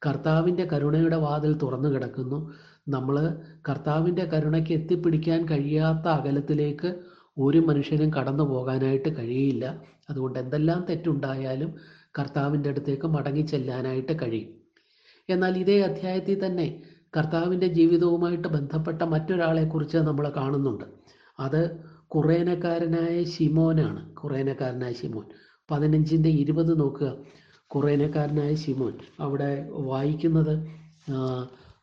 കർത്താവിന്റെ കരുണയുടെ വാതിൽ തുറന്നു കിടക്കുന്നു. നമ്മൾ കർത്താവിന്റെ കരുണയ്ക്ക് എത്തിപ്പിടിക്കാൻ കഴിയാത്ത അകലത്തിലേക്ക് ഒരു മനുഷ്യനും കടന്നു പോകാനായിട്ട് കഴിയില്ല. അതുകൊണ്ട് എന്തെല്ലാം തെറ്റുണ്ടായാലും കർത്താവിന്റെ അടുത്തേക്ക് മടങ്ങി ചെല്ലാനായിട്ട് കഴിയും. എന്നാൽ ഇതേ അധ്യായത്തിൽ തന്നെ കർത്താവിന്റെ ജീവിതവുമായിട്ട് ബന്ധപ്പെട്ട മറ്റൊരാളെക്കുറിച്ച് നമ്മൾ കാണുന്നുണ്ട്. അത് കുറേനക്കാരനായ ശിമോനാണ്. കുറേനക്കാരനായ ശിമോൻ. പതിനഞ്ചിന്റെ ഇരുപത് നോക്കുക. കുറേനക്കാരനായ ശിമോൻ. അവിടെ വായിക്കുന്നത്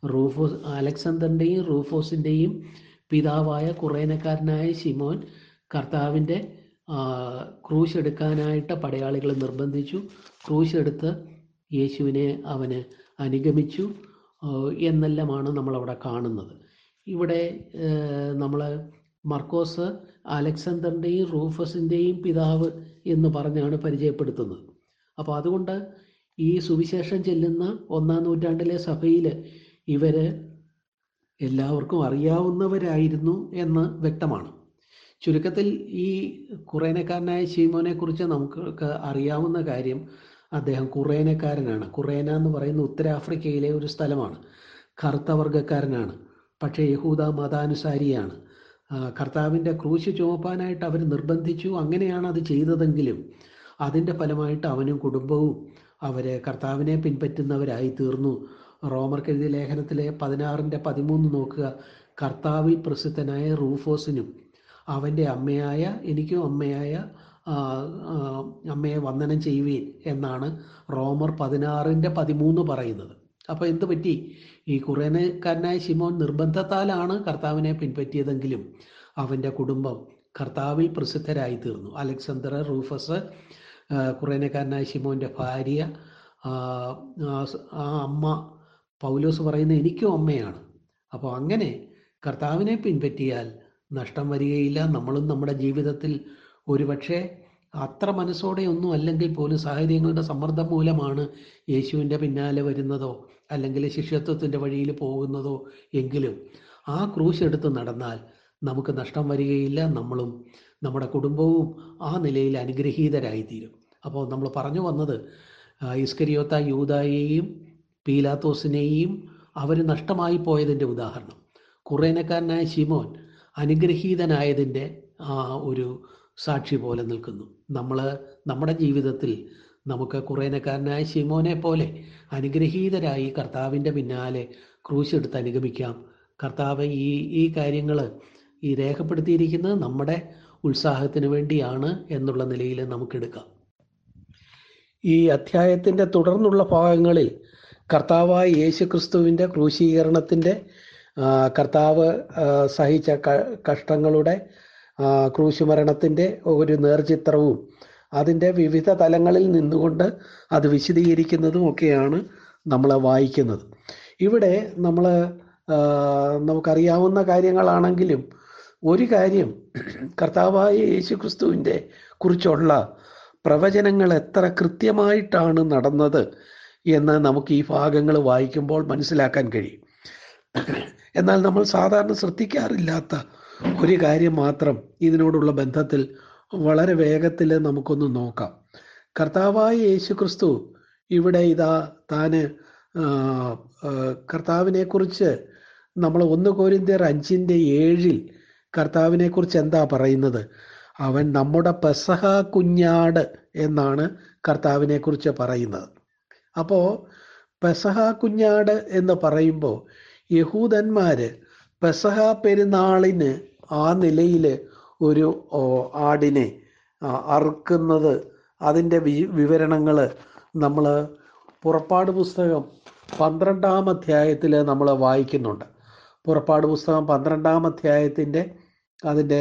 റൂഫോസ് അലക്സാണ്ടറിന്റെയും റൂഫോസിന്റെയും പിതാവായ കുറേനക്കാരനായ ശിമോൻ കർത്താവിന്റെ ക്രൂശ് എടുക്കാനായിട്ട് പടയാളികൾ നിർബന്ധിച്ചു. ക്രൂശ് എടുത്ത് യേശുവിനെ അവന് അനുഗമിച്ചു എന്നെല്ലാമാണ് നമ്മളവിടെ കാണുന്നത്. ഇവിടെ നമ്മൾ മർക്കോസ് അലക്സാണ്ടറിന്റെയും റൂഫസിന്റെയും പിതാവ് എന്ന് പറഞ്ഞാണ് പരിചയപ്പെടുത്തുന്നത്. അപ്പോൾ അതുകൊണ്ട് ഈ സുവിശേഷം ചെല്ലുന്ന ഒന്നാം നൂറ്റാണ്ടിലെ സഭയിൽ ഇവർ എല്ലാവർക്കും അറിയാവുന്നവരായിരുന്നു എന്ന് വ്യക്തമാണ്. ചുരുക്കത്തിൽ ഈ കുറേനക്കാരനായ ശീമോനെക്കുറിച്ച് നമുക്ക് അറിയാവുന്ന കാര്യം അദ്ദേഹം കുറേനക്കാരനാണ്. കുറേന എന്ന് പറയുന്ന ഉത്തരാഫ്രിക്കയിലെ ഒരു സ്ഥലമാണ്. കറുത്ത വർഗക്കാരനാണ് പക്ഷേ യഹൂദ മതാനുസാരിയാണ്. കർത്താവിന്റെ ക്രൂശ് ചുമപ്പാനായിട്ട് അവർ നിർബന്ധിച്ചു. അങ്ങനെയാണ് അത് ചെയ്തതെങ്കിലും അതിന്റെ ഫലമായിട്ട് അവനും കുടുംബവും അവരെ കർത്താവിനെ പിൻപറ്റുന്നവരായി തീർന്നു. റോമർ എഴുതിയ ലേഖനത്തിലെ പതിനാറിന്റെ പതിമൂന്ന് നോക്കുക. കർത്താവിൽ പ്രസിദ്ധനായ റൂഫോസിനും അവന്റെ അമ്മയായ എനിക്കും അമ്മയായ അമ്മയെ വന്ദനം ചെയ്യുവീൻ എന്നാണ് റോമർ പതിനാറിന്റെ പതിമൂന്ന് പറയുന്നത്. അപ്പോൾ എന്ത് പറ്റി? ഈ കുറേനക്കാരനായ ശിമോൻ നിർബന്ധത്താലാണ് കർത്താവിനെ പിൻപറ്റിയതെങ്കിലും അവന്റെ കുടുംബം കർത്താവിൽ പ്രസിദ്ധരായി തീർന്നു റൂഫസ് കുറേനക്കാരനായ ശിമോന്റെ ഭാര്യ ആ അമ്മ പൗലോസ് പറയുന്ന എനിക്കും അമ്മയാണ്. അപ്പോൾ അങ്ങനെ കർത്താവിനെ പിൻപറ്റിയാൽ നഷ്ടം വരികയില്ല. നമ്മളും നമ്മുടെ ജീവിതത്തിൽ ഒരുപക്ഷെ അത്ര മനസ്സോടെ ഒന്നും അല്ലെങ്കിൽ പോലും സാഹചര്യങ്ങളുടെ സമ്മർദ്ദം മൂലമാണ് യേശുവിന്റെ പിന്നാലെ വരുന്നതോ അല്ലെങ്കിൽ ശിഷ്യത്വത്തിന്റെ വഴിയിൽ പോകുന്നതോ എങ്കിലും ആ ക്രൂശ് എടുത്ത് നടന്നാൽ നമുക്ക് നഷ്ടം വരികയില്ല. നമ്മളും നമ്മുടെ കുടുംബവും ആ നിലയിൽ അനുഗ്രഹീതരായിത്തീരും. അപ്പോൾ നമ്മൾ പറഞ്ഞു വന്നത് ഇസ്കരിയോത്ത യൂതായെയും പീലാത്തോസിനെയും അവർ നഷ്ടമായി പോയതിന്റെ ഉദാഹരണം. കുറേനക്കാരനായ ശിമോൻ അനുഗ്രഹീതനായതിന്റെ ആ ഒരു സാക്ഷി പോലെ നിൽക്കുന്നു. നമ്മൾ നമ്മുടെ ജീവിതത്തിൽ നമുക്ക് കുറേനക്കാരനായ ശിമോനെ പോലെ അനുഗ്രഹീതരായി കർത്താവിന്റെ പിന്നാലെ ക്രൂശെടുത്ത് അനുഗമിക്കാം. കർത്താവ് ഈ ഈ കാര്യങ്ങൾ ഈ രേഖപ്പെടുത്തിയിരിക്കുന്നത് നമ്മുടെ ഉത്സാഹത്തിന് വേണ്ടിയാണ് എന്നുള്ള നിലയിൽ നമുക്കെടുക്കാം. ഈ അധ്യായത്തിന്റെ തുടർന്നുള്ള ഭാഗങ്ങളിൽ കർത്താവായ യേശു ക്രിസ്തുവിന്റെ ക്രൂശീകരണത്തിന്റെ കർത്താവ് സഹിച്ച കഷ്ടങ്ങളുടെ ക്രൂശുമരണത്തിന്റെ ഒരു നേർചിത്രവും അതിന്റെ വിവിധ തലങ്ങളിൽ നിന്നുകൊണ്ട് അത് വിശദീകരിക്കുന്നതും ഒക്കെയാണ് നമ്മൾ വായിക്കുന്നത്. ഇവിടെ നമ്മൾ നമുക്കറിയാവുന്ന കാര്യങ്ങളാണെങ്കിലും ഒരു കാര്യം കർത്താവായ യേശു ക്രിസ്തുവിന്റെ കുറിച്ചുള്ള പ്രവചനങ്ങൾ എത്ര കൃത്യമായിട്ടാണ് നടന്നത് എന്ന് നമുക്ക് ഈ ഭാഗങ്ങൾ വായിക്കുമ്പോൾ മനസ്സിലാക്കാൻ കഴിയും. എന്നാൽ നമ്മൾ സാധാരണ ശ്രദ്ധിക്കാറില്ലാത്ത ഒരു കാര്യം മാത്രം ഇതിനോടുള്ള ബന്ധത്തിൽ വളരെ വേഗത്തിൽ നമുക്കൊന്ന് നോക്കാം. കർത്താവായ യേശു ക്രിസ്തു ഇവിടെ ഇതാ താന് കർത്താവിനെ കുറിച്ച് നമ്മൾ ഒന്ന് കോരിന്ത്യർ അഞ്ചിന്റെ ഏഴിൽ കർത്താവിനെ കുറിച്ച് എന്താ പറയുന്നത്? അവൻ നമ്മുടെ പെസഹ കുഞ്ഞാട് എന്നാണ് കർത്താവിനെ കുറിച്ച് പറയുന്നത്. അപ്പോൾ പെസഹ കുഞ്ഞാട് എന്ന് പറയുമ്പോൾ യഹൂദന്മാര് പെസഹ പെരുന്നാളിന് ആ നിലയിൽ ഒരു ആടിനെ അറുക്കുന്നത്. അതിന്റെ വിവരണങ്ങൾ നമ്മൾ പുറപ്പാട് പുസ്തകം പന്ത്രണ്ടാം അധ്യായത്തിൽ നമ്മൾ വായിക്കുന്നുണ്ട്. പുറപ്പാട് പുസ്തകം പന്ത്രണ്ടാം അധ്യായത്തിന്റെ അതിന്റെ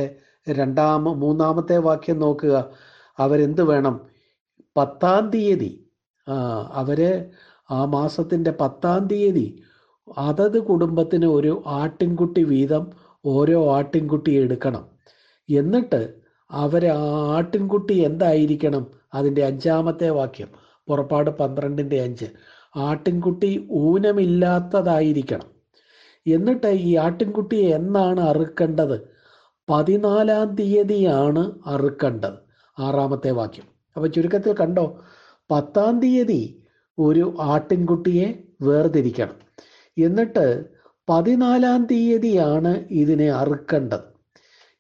രണ്ടാം മൂന്നാമത്തെ വാക്യം നോക്കുക. അവരെന്ത് വേണം? പത്താം തീയതി അവർ ആ മാസത്തിന്റെ പത്താം തീയതി അതത് കുടുംബത്തിന് ഒരു ആട്ടിൻകുട്ടി വീതം ഓരോ ആട്ടിൻകുട്ടി എടുക്കണം. എന്നിട്ട് അവർ ആ ആട്ടിൻകുട്ടി എന്തായിരിക്കണം? അതിന്റെ അഞ്ചാമത്തെ വാക്യം പുറപ്പാട് പന്ത്രണ്ടിന്റെ അഞ്ച്. ആട്ടിൻകുട്ടി ഊനമില്ലാത്തതായിരിക്കണം. എന്നിട്ട് ഈ ആട്ടിൻകുട്ടിയെ എന്നാണ് അറുക്കേണ്ടത്? പതിനാലാം തീയതിയാണ് അറുക്കേണ്ടത്. ആറാമത്തെ വാക്യം. അപ്പോൾ ചുരുക്കത്തിൽ കണ്ടോ? പത്താം തീയതി ഒരു ആട്ടിൻകുട്ടിയെ വേർതിരിക്കണം. എന്നിട്ട് പതിനാലാം തീയതിയാണ് ഇതിനെ അറുക്കേണ്ടത്.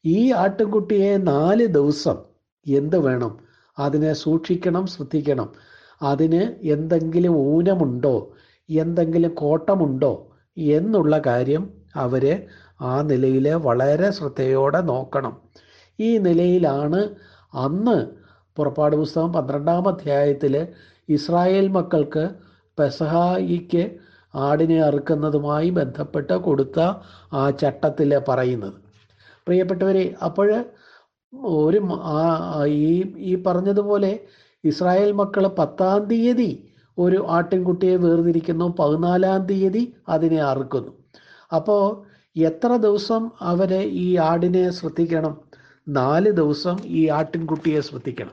ഈ ആട്ടുകുട്ടിയെ നാല് ദിവസം എന്ത് വേണം? അതിനെ സൂക്ഷിക്കണം ശ്രദ്ധിക്കണം. അതിന് എന്തെങ്കിലും ഊനമുണ്ടോ? എന്തെങ്കിലും കോട്ടമുണ്ടോ? എന്നുള്ള കാര്യം അവരെ ആ നിലയിൽ വളരെ ശ്രദ്ധയോടെ നോക്കണം. ഈ നിലയിലാണ് അന്ന് പുറപ്പാട് പുസ്തകം പന്ത്രണ്ടാം അധ്യായത്തിൽ ഇസ്രായേൽ മക്കൾക്ക് പെസഹായിക്ക് ആടിനെ അറുക്കുന്നതുമായി ബന്ധപ്പെട്ട് കൊടുത്ത ആ ചട്ടത്തിൽ പറയുന്നത്. പ്രിയപ്പെട്ടവരെ അപ്പോൾ ഒരു ഈ ഈ പറഞ്ഞതുപോലെ ഇസ്രായേൽ മക്കൾ പത്താം തീയതി ഒരു ആട്ടിൻകുട്ടിയെ വേർതിരിക്കുന്നു പതിനാലാം തീയതി അതിനെ അറുക്കുന്നു. അപ്പോൾ എത്ര ദിവസം അവരെ ഈ ആടിനെ ശ്രദ്ധിക്കണം? നാല് ദിവസം ഈ ആട്ടിൻകുട്ടിയെ ശ്രദ്ധിക്കണം.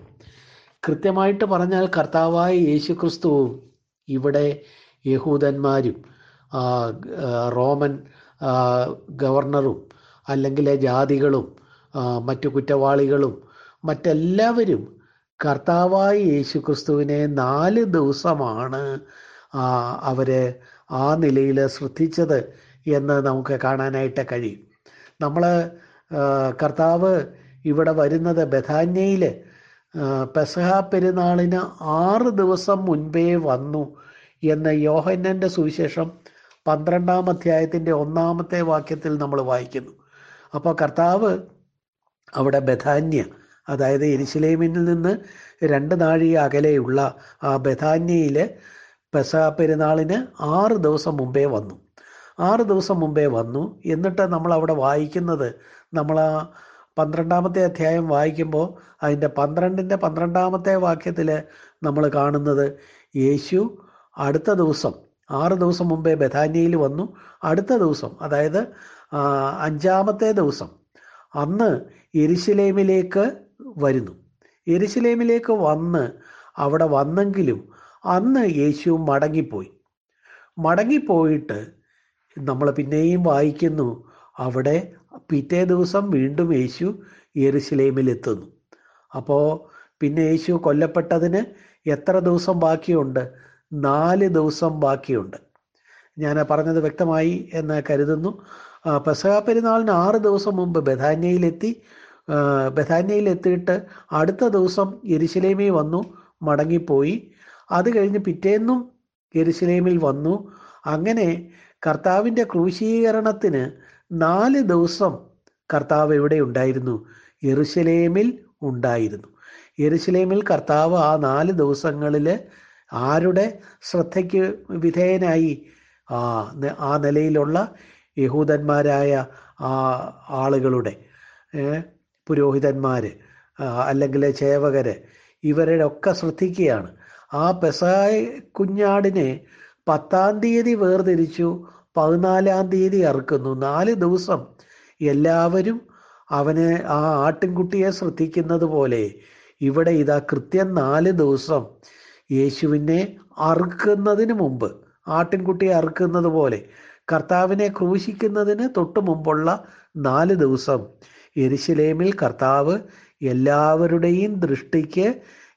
കൃത്യമായിട്ട് പറഞ്ഞാൽ കർത്താവായ യേശുക്രിസ്തുവും ഇവിടെ യഹൂദന്മാരും റോമൻ ഗവർണറും അല്ലെങ്കിൽ ജാതികളും മറ്റു കുറ്റവാളികളും മറ്റെല്ലാവരും കർത്താവായ യേശുക്രിസ്തുവിനെ നാല് ദിവസമാണ് അവരെ ആ നിലയിൽ ശ്രദ്ധിച്ചത് എന്ന് നമുക്ക് കാണാനായിട്ട് കഴിയും. നമ്മൾ കർത്താവ് ഇവിടെ വരുന്നത് ബഥാന്യയിൽ പെസഹ പെരുന്നാളിന് ആറ് ദിവസം മുൻപേ വന്നു. എന്ന് യോഹന്നന്റെ സുവിശേഷം പന്ത്രണ്ടാം അധ്യായത്തിന്റെ ഒന്നാമത്തെ വാക്യത്തിൽ നമ്മൾ വായിക്കുന്നു. അപ്പോൾ കർത്താവ് അവിടെ ബഥാന്യ അതായത് എരിശിലേമിൽ നിന്ന് രണ്ട് നാഴി അകലെയുള്ള ആ ബഥാന്യയിൽ പെസ പെരുന്നാളിന് ആറ് ദിവസം മുമ്പേ വന്നു. ആറ് ദിവസം മുമ്പേ വന്നു. എന്നിട്ട് നമ്മൾ അവിടെ വായിക്കുന്നത് നമ്മൾ ആ പന്ത്രണ്ടാമത്തെ അധ്യായം വായിക്കുമ്പോൾ അതിന്റെ പന്ത്രണ്ടിന്റെ പന്ത്രണ്ടാമത്തെ വാക്യത്തിൽ നമ്മൾ കാണുന്നത് യേശു അടുത്ത ദിവസം ആറ് ദിവസം മുമ്പേ ബഥാന്യയിൽ വന്നു. അടുത്ത ദിവസം അതായത് അഞ്ചാമത്തെ ദിവസം അന്ന് എരിശിലേമിലേക്ക് വരുന്നു. എരിശിലേമിലേക്ക് വന്ന് അവിടെ വന്നെങ്കിലും അന്ന് യേശു മടങ്ങിപ്പോയി. മടങ്ങിപ്പോയിട്ട് നമ്മൾ പിന്നെയും വായിക്കുന്നു അവിടെ പിറ്റേ ദിവസം വീണ്ടും യേശു എത്തുന്നു. അപ്പോൾ പിന്നെ യേശു കൊല്ലപ്പെട്ടതിന് എത്ര ദിവസം ബാക്കിയുണ്ട്? നാല് ദിവസം ബാക്കിയുണ്ട്. ഞാൻ പറഞ്ഞത് വ്യക്തമായി എന്ന് കരുതുന്നു. പെസഹ പെരുന്നാളിന് ആറ് ദിവസം മുമ്പ് ബഥാന്യയിലെത്തി. ബഥാന്യയിലെത്തിയിട്ട് അടുത്ത ദിവസം എരിശിലേമി വന്നു മടങ്ങിപ്പോയി. അത് കഴിഞ്ഞ് പിറ്റേന്നും എരിശിലേമിൽ വന്നു. അങ്ങനെ കർത്താവിന്റെ ക്രൂശീകരണത്തിന് നാല് ദിവസം കർത്താവ് എവിടെ ഉണ്ടായിരുന്നു? എറുശലേമിൽ ഉണ്ടായിരുന്നു. എറുശലേമിൽ കർത്താവ് ആ നാല് ദിവസങ്ങളിൽ ആരുടെ ശ്രദ്ധയ്ക്ക് വിധേയനായി? ആ ആ നിലയിലുള്ള യഹൂദന്മാരായ ആ ആളുകളുടെ പുരോഹിതന്മാർ അല്ലെങ്കിൽ ചേവകര് ഇവരുടെ ഒക്കെ ശ്രദ്ധിക്കുകയാണ്. ആ പെസായ കുഞ്ഞാടിനെ പത്താം തീയതി വേർതിരിച്ചു പതിനാലാം തീയതി അറുക്കുന്നു. നാല് ദിവസം എല്ലാവരും അവനെ ആ ആട്ടിൻകുട്ടിയെ ശ്രദ്ധിക്കുന്നത് പോലെ ഇവിടെ ഇതാ കൃത്യം നാല് ദിവസം യേശുവിനെ അറുക്കുന്നതിന് മുമ്പ് ആട്ടിൻകുട്ടിയെ അറുക്കുന്നത് പോലെ കർത്താവിനെ ക്രൂശിക്കുന്നതിന് തൊട്ട് മുമ്പുള്ള നാല് ദിവസം എരിശിലേമിൽ കർത്താവ് എല്ലാവരുടെയും ദൃഷ്ടിക്ക്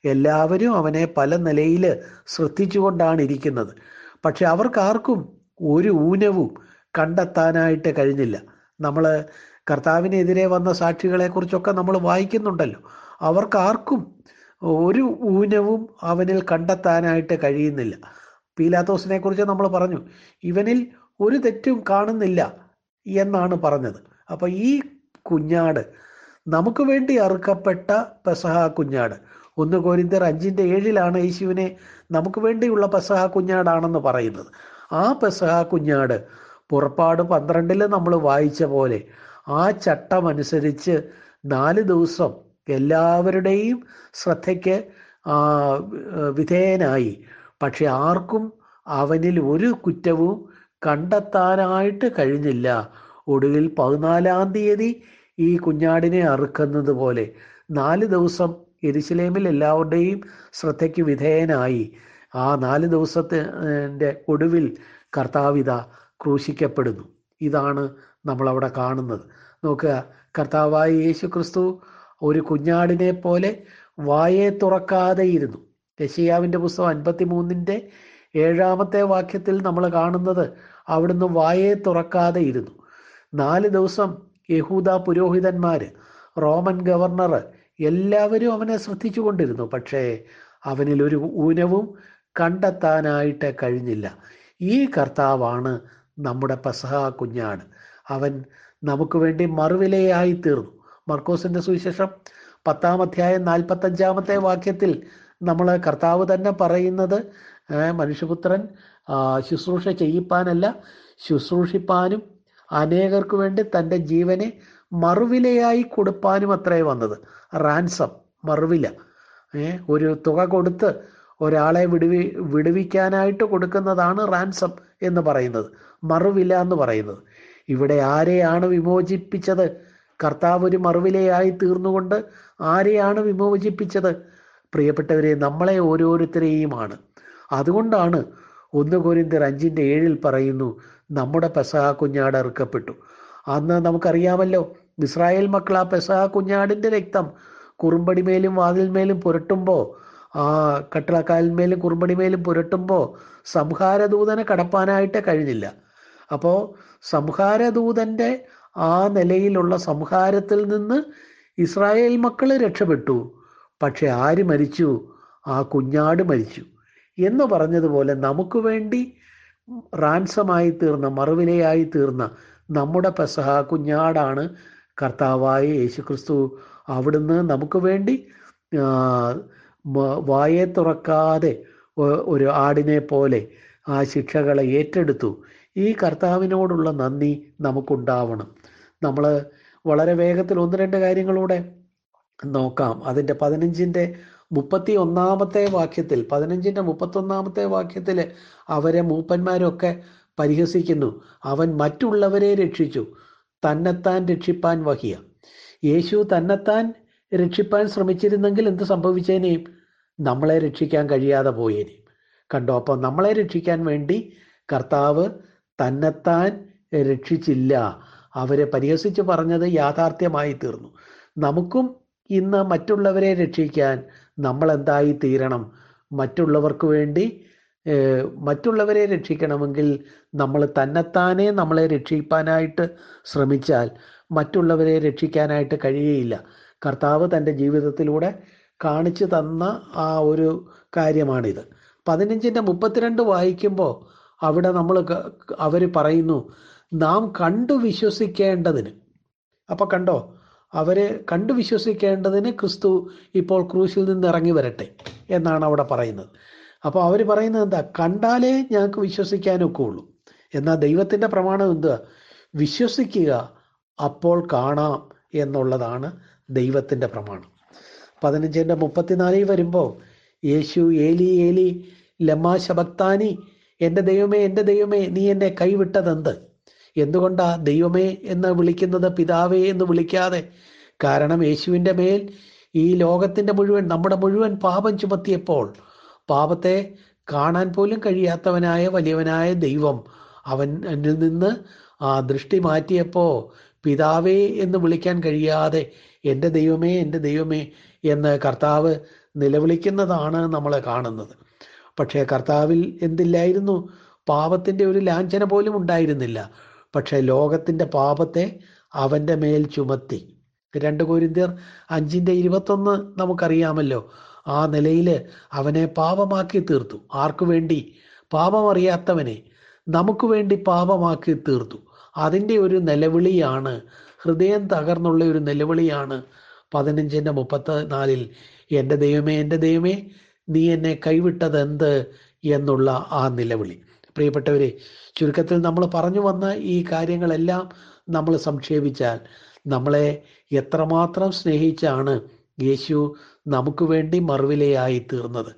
എല്ലാവരും അവനെ പല നിലയിൽ ശ്രദ്ധിച്ചുകൊണ്ടാണ് ഇരിക്കുന്നത്. പക്ഷെ അവർക്കാർക്കും ഒരു ഊനവും കണ്ടെത്താനായിട്ട് കഴിഞ്ഞില്ല. നമ്മൾ കർത്താവിനെതിരെ വന്ന സാക്ഷികളെക്കുറിച്ചൊക്കെ നമ്മൾ വായിക്കുന്നുണ്ടല്ലോ. അവർക്കാർക്കും ഒരു ഊനവും അവനിൽ കണ്ടെത്താനായിട്ട് കഴിയുന്നില്ല. പീലാത്തോസിനെ കുറിച്ച് നമ്മൾ പറഞ്ഞു ഇവനിൽ ഒരു തെറ്റും കാണുന്നില്ല എന്നാണ് പറഞ്ഞത്. അപ്പൊ ഈ കുഞ്ഞാട് നമുക്ക് വേണ്ടി അറുക്കപ്പെട്ട പെസഹ കുഞ്ഞാട് ഒന്ന് കോരിന്തർ അഞ്ചിന്റെ ഏഴിലാണ് യേശുവിനെ നമുക്ക് വേണ്ടിയുള്ള പെസഹ കുഞ്ഞാടാണെന്ന് പറയുന്നത്. ആ പെസഹ കുഞ്ഞാട് പുറപ്പാട് പന്ത്രണ്ടിൽ നമ്മൾ വായിച്ച പോലെ ആ ചട്ടമനുസരിച്ച് നാല് ദിവസം എല്ലാവരുടെയും ശ്രദ്ധയ്ക്ക് വിധേയനായി. പക്ഷെ ആർക്കും അവനിൽ ഒരു കുറ്റവും കണ്ടെത്താനായിട്ട് കഴിഞ്ഞില്ല. ഒടുവിൽ പതിനാലാം തീയതി ഈ കുഞ്ഞാടിനെ അറുക്കുന്നത് പോലെ നാല് ദിവസം എരിശിലേമിൽ എല്ലാവരുടെയും ശ്രദ്ധയ്ക്ക് വിധേയനായി. ആ നാല് ദിവസത്തിന്റെ ഒടുവിൽ കർത്താവിത ക്രൂശിക്കപ്പെടുന്നു. ഇതാണ് നമ്മളവിടെ കാണുന്നത്. നോക്കുക കർത്താവായ യേശു ക്രിസ്തു ഒരു കുഞ്ഞാടിനെ പോലെ വായെ തുറക്കാതെ ഇരുന്നു യശിയാവിന്റെ പുസ്തകം അൻപത്തി മൂന്നിന്റെ ഏഴാമത്തെ വാക്യത്തിൽ നമ്മൾ കാണുന്നത് അവിടുന്ന് വായെ തുറക്കാതെ ഇരുന്നു നാല് ദിവസം യഹൂദ പുരോഹിതന്മാര് റോമൻ ഗവർണർ എല്ലാവരും അവനെ ശ്രദ്ധിച്ചു കൊണ്ടിരുന്നു. പക്ഷേ അവനിൽ ഒരു ഊനവും കണ്ടെത്താനായിട്ട് കഴിഞ്ഞില്ല. ഈ കർത്താവാണ് നമ്മുടെ പസഹ കുഞ്ഞാട്. അവൻ നമുക്ക് വേണ്ടി മറുവിലയായി തീർന്നു. മർക്കോസിന്റെ സുവിശേഷം പത്താം അധ്യായം നാൽപ്പത്തഞ്ചാമത്തെ വാക്യത്തിൽ നമ്മൾ കർത്താവ് തന്നെ പറയുന്നത് മനുഷ്യപുത്രൻ ശുശ്രൂഷ ചെയ്യിപ്പാനല്ല ശുശ്രൂഷിപ്പാനും അനേകർക്ക് വേണ്ടി തന്റെ ജീവനെ മറുവിലയായി കൊടുപ്പാനും അത്രേ വന്നത്. റാൻസം മറുവില. ഒരു തുക കൊടുത്ത് ഒരാളെ വിടുവി വിടുവിക്കാനായിട്ട് കൊടുക്കുന്നതാണ് റാൻസം എന്ന് പറയുന്നത്. മറുവില എന്ന് പറയുന്നത്. ഇവിടെ ആരെയാണ് വിമോചിപ്പിച്ചത്? കർത്താവ് ഒരു മറുവിലയായി തീർന്നുകൊണ്ട് ആരെയാണ് വിമോചിപ്പിച്ചത്? പ്രിയപ്പെട്ടവരെ നമ്മളെ ഓരോരുത്തരെയുമാണ്. അതുകൊണ്ടാണ് ഒന്ന് കോരിന്തർ അഞ്ചിന്റെ ഏഴിൽ പറയുന്നു നമ്മുടെ പെസഹ കുഞ്ഞാട് അറുക്കപ്പെട്ടു. അന്ന് നമുക്കറിയാമല്ലോ ഇസ്രായേൽ മക്കൾ ആ പെസഹ കുഞ്ഞാടിന്റെ രക്തം കുറുമ്പടിമേലും വാതിൽമേലും പുരട്ടുമ്പോൾ ആ കട്ടിളക്കാലിന്മേലും കുറുമ്പടിമേലും പുരട്ടുമ്പോൾ സംഹാരദൂതനെ കടപ്പാനായിട്ട് കഴിഞ്ഞില്ല. അപ്പോൾ സംഹാരദൂതന്റെ ആ നിലയിലുള്ള സംഹാരത്തിൽ നിന്ന് ഇസ്രായേൽ മക്കൾ രക്ഷപ്പെട്ടു. പക്ഷെ ആര് മരിച്ചു? ആ കുഞ്ഞാട് മരിച്ചു. എന്ന് പറഞ്ഞതുപോലെ നമുക്ക് വേണ്ടി റാൻസമായി തീർന്ന മറുവിലയായി തീർന്ന നമ്മുടെ പെസഹ കുഞ്ഞാടാണ് കർത്താവായ യേശുക്രിസ്തു. അവിടുന്ന് നമുക്ക് വേണ്ടി വായെ തുറക്കാതെ ഒരു ആടിനെ പോലെ ആ ശിക്ഷകളെ ഏറ്റെടുത്തു. ഈ കർത്താവിനോടുള്ള നന്ദി നമുക്കുണ്ടാവണം. നമ്മൾ വളരെ വേഗത്തിൽ ഒന്ന് രണ്ട് കാര്യങ്ങളൂടെ നോക്കാം. അതിന്റെ പതിനഞ്ചിന്റെ മുപ്പത്തി ഒന്നാമത്തെ വാക്യത്തിൽ പതിനഞ്ചിന്റെ മുപ്പത്തൊന്നാമത്തെ വാക്യത്തിൽ അവരെ മൂപ്പന്മാരൊക്കെ പരിഹസിക്കുന്നു. അവൻ മറ്റുള്ളവരെ രക്ഷിച്ചു തന്നെത്താൻ രക്ഷിപ്പാൻ വഹിയ. യേശു തന്നെത്താൻ രക്ഷിപ്പാൻ ശ്രമിച്ചിരുന്നെങ്കിൽ എന്ത് സംഭവിച്ചേനെയും നമ്മളെ രക്ഷിക്കാൻ കഴിയാതെ പോയേനെയും കണ്ടോ? അപ്പോൾ നമ്മളെ രക്ഷിക്കാൻ വേണ്ടി കർത്താവ് തന്നെത്താൻ രക്ഷിച്ചില്ല. അവരെ പരിഹസിച്ച് പറഞ്ഞത് യാഥാർത്ഥ്യമായി തീർന്നു. നമുക്കും ഇന്ന് മറ്റുള്ളവരെ രക്ഷിക്കാൻ നമ്മൾ എന്തായി തീരണം? മറ്റുള്ളവർക്ക് വേണ്ടി മറ്റുള്ളവരെ രക്ഷിക്കണമെങ്കിൽ നമ്മൾ തന്നെത്താനെ നമ്മളെ രക്ഷിക്കാനായിട്ട് ശ്രമിച്ചാൽ മറ്റുള്ളവരെ രക്ഷിക്കാനായിട്ട് കഴിയുകയില്ല. കർത്താവ് തന്റെ ജീവിതത്തിലൂടെ കാണിച്ചു തന്ന ആ ഒരു കാര്യമാണിത്. പതിനഞ്ചിന്റെ മുപ്പത്തിരണ്ട് വായിക്കുമ്പോൾ അവിടെ നമ്മൾ അവർ പറയുന്നു നാം കണ്ടു വിശ്വസിക്കേണ്ടതിന്. അപ്പൊ കണ്ടോ? അവർ കണ്ടു വിശ്വസിക്കേണ്ടതിന് ക്രിസ്തു ഇപ്പോൾ ക്രൂശിൽ നിന്ന് ഇറങ്ങി വരട്ടെ എന്നാണ് അവിടെ പറയുന്നത്. അപ്പോൾ അവർ പറയുന്നത് എന്താ? കണ്ടാലേ ഞങ്ങൾക്ക് വിശ്വസിക്കാനൊക്കെ ഉള്ളൂ. എന്നാൽ ദൈവത്തിന്റെ പ്രമാണം എന്താ വിശ്വസിക്കുക അപ്പോൾ കാണാം എന്നുള്ളതാണ് ദൈവത്തിന്റെ പ്രമാണം. പതിനഞ്ചിന്റെ മുപ്പത്തിനാലിൽ വരുമ്പോൾ യേശു ഏലി ഏലി ലമ്മാ ശബക്താനി എന്റെ ദൈവമേ എന്റെ ദൈവമേ നീ എന്നെ കൈവിട്ടതെന്ത്? എന്തുകൊണ്ടാ ദൈവമേ എന്ന് വിളിക്കുന്നത് പിതാവേ എന്ന് വിളിക്കാതെ? കാരണം യേശുവിന്റെ മേൽ ഈ ലോകത്തിന്റെ മുഴുവൻ നമ്മുടെ മുഴുവൻ പാപം ചുമത്തിയപ്പോൾ പാപത്തെ കാണാൻ പോലും കഴിയാത്തവനായ വലിയവനായ ദൈവം അവൻ എന്നിൽ നിന്ന് ആ ദൃഷ്ടി മാറ്റിയപ്പോൾ പിതാവേ എന്ന് വിളിക്കാൻ കഴിയാതെ എന്റെ ദൈവമേ എന്റെ ദൈവമേ എന്ന് കർത്താവ് നിലവിളിക്കുന്നതാണ് നമ്മൾ കാണുന്നത്. പക്ഷേ കർത്താവിൽ എന്തില്ലായിരുന്നു? പാപത്തിന്റെ ഒരു ലാഞ്ചന പോലും ഉണ്ടായിരുന്നില്ല. പക്ഷേ ലോകത്തിന്റെ പാപത്തെ അവന്റെ മേൽ ചുമത്തി. രണ്ട് കോരിന്തിയർ അഞ്ചിന്റെ ഇരുപത്തൊന്ന് നമുക്കറിയാമല്ലോ. ആ നിലയിൽ അവനെ പാപമാക്കി തീർത്തു. ആർക്കു വേണ്ടി? പാപമറിയാത്തവനെ. നമുക്ക് വേണ്ടി പാപമാക്കി തീർത്തു. അതിന്റെ ഒരു നിലവിളിയാണ് ഹൃദയം തകർന്നുള്ള ഒരു നിലവിളിയാണ് പതിനഞ്ചിന്റെ മുപ്പത്തി നാലിൽ എന്റെ ദൈവമേ എന്റെ ദൈവമേ നീ എന്നെ കൈവിട്ടത് എന്ത് എന്നുള്ള ആ നിലവിളി. പ്രിയപ്പെട്ടവരെ ചുരുക്കത്തിൽ നമ്മൾ പറഞ്ഞു വന്ന ഈ കാര്യങ്ങളെല്ലാം നമ്മൾ സംക്ഷേപിച്ചാൽ നമ്മളെ എത്രമാത്രം സ്നേഹിച്ചാണ് യേശു നമുക്ക് വേണ്ടി മറുവിലയായി തീർന്നത്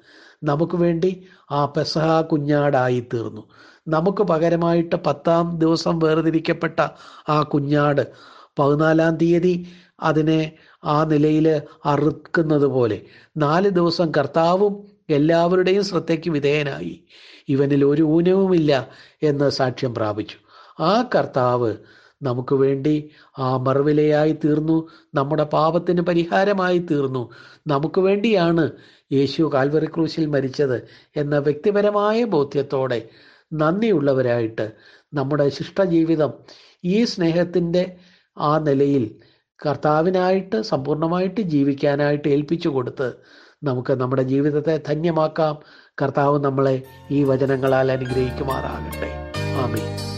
നമുക്ക് വേണ്ടി ആ പെസഹ കുഞ്ഞാടായി തീർന്നു. നമുക്ക് പകരമായിട്ട് പത്താം ദിവസം വേർതിരിക്കപ്പെട്ട ആ കുഞ്ഞാട് പതിനാലാം തീയതി അതിനെ ആ നിലയിൽ അറുക്കുന്നത് പോലെ നാല് ദിവസം കർത്താവും എല്ലാവരുടെയും ശ്രദ്ധയ്ക്ക് വിധേയനായി. ഇവനിൽ ഒരു ഊനവുമില്ല എന്ന് സാക്ഷ്യം പ്രാപിച്ചു. ആ കർത്താവ് നമുക്ക് വേണ്ടി ആ മറുവിലയായി തീർന്നു നമ്മുടെ പാപത്തിന് പരിഹാരമായി തീർന്നു. നമുക്ക് വേണ്ടിയാണ് യേശു കാൽവറി ക്രൂശിൽ മരിച്ചത് എന്ന വ്യക്തിപരമായ ബോധ്യത്തോടെ നന്ദിയുള്ളവരായിട്ട് നമ്മുടെ ശിഷ്ടജീവിതം ഈ സ്നേഹത്തിന്റെ ആ നിലയിൽ കർത്താവിനായിട്ട് സമ്പൂർണമായിട്ട് ജീവിക്കാനായിട്ട് ഏൽപ്പിച്ചു കൊടുത്ത് നമുക്ക് നമ്മുടെ ജീവിതത്തെ ധന്യമാക്കാം. കർത്താവ് നമ്മളെ ഈ വചനങ്ങളാൽ അനുഗ്രഹിക്കുമാറാകട്ടെ. ആമീൻ.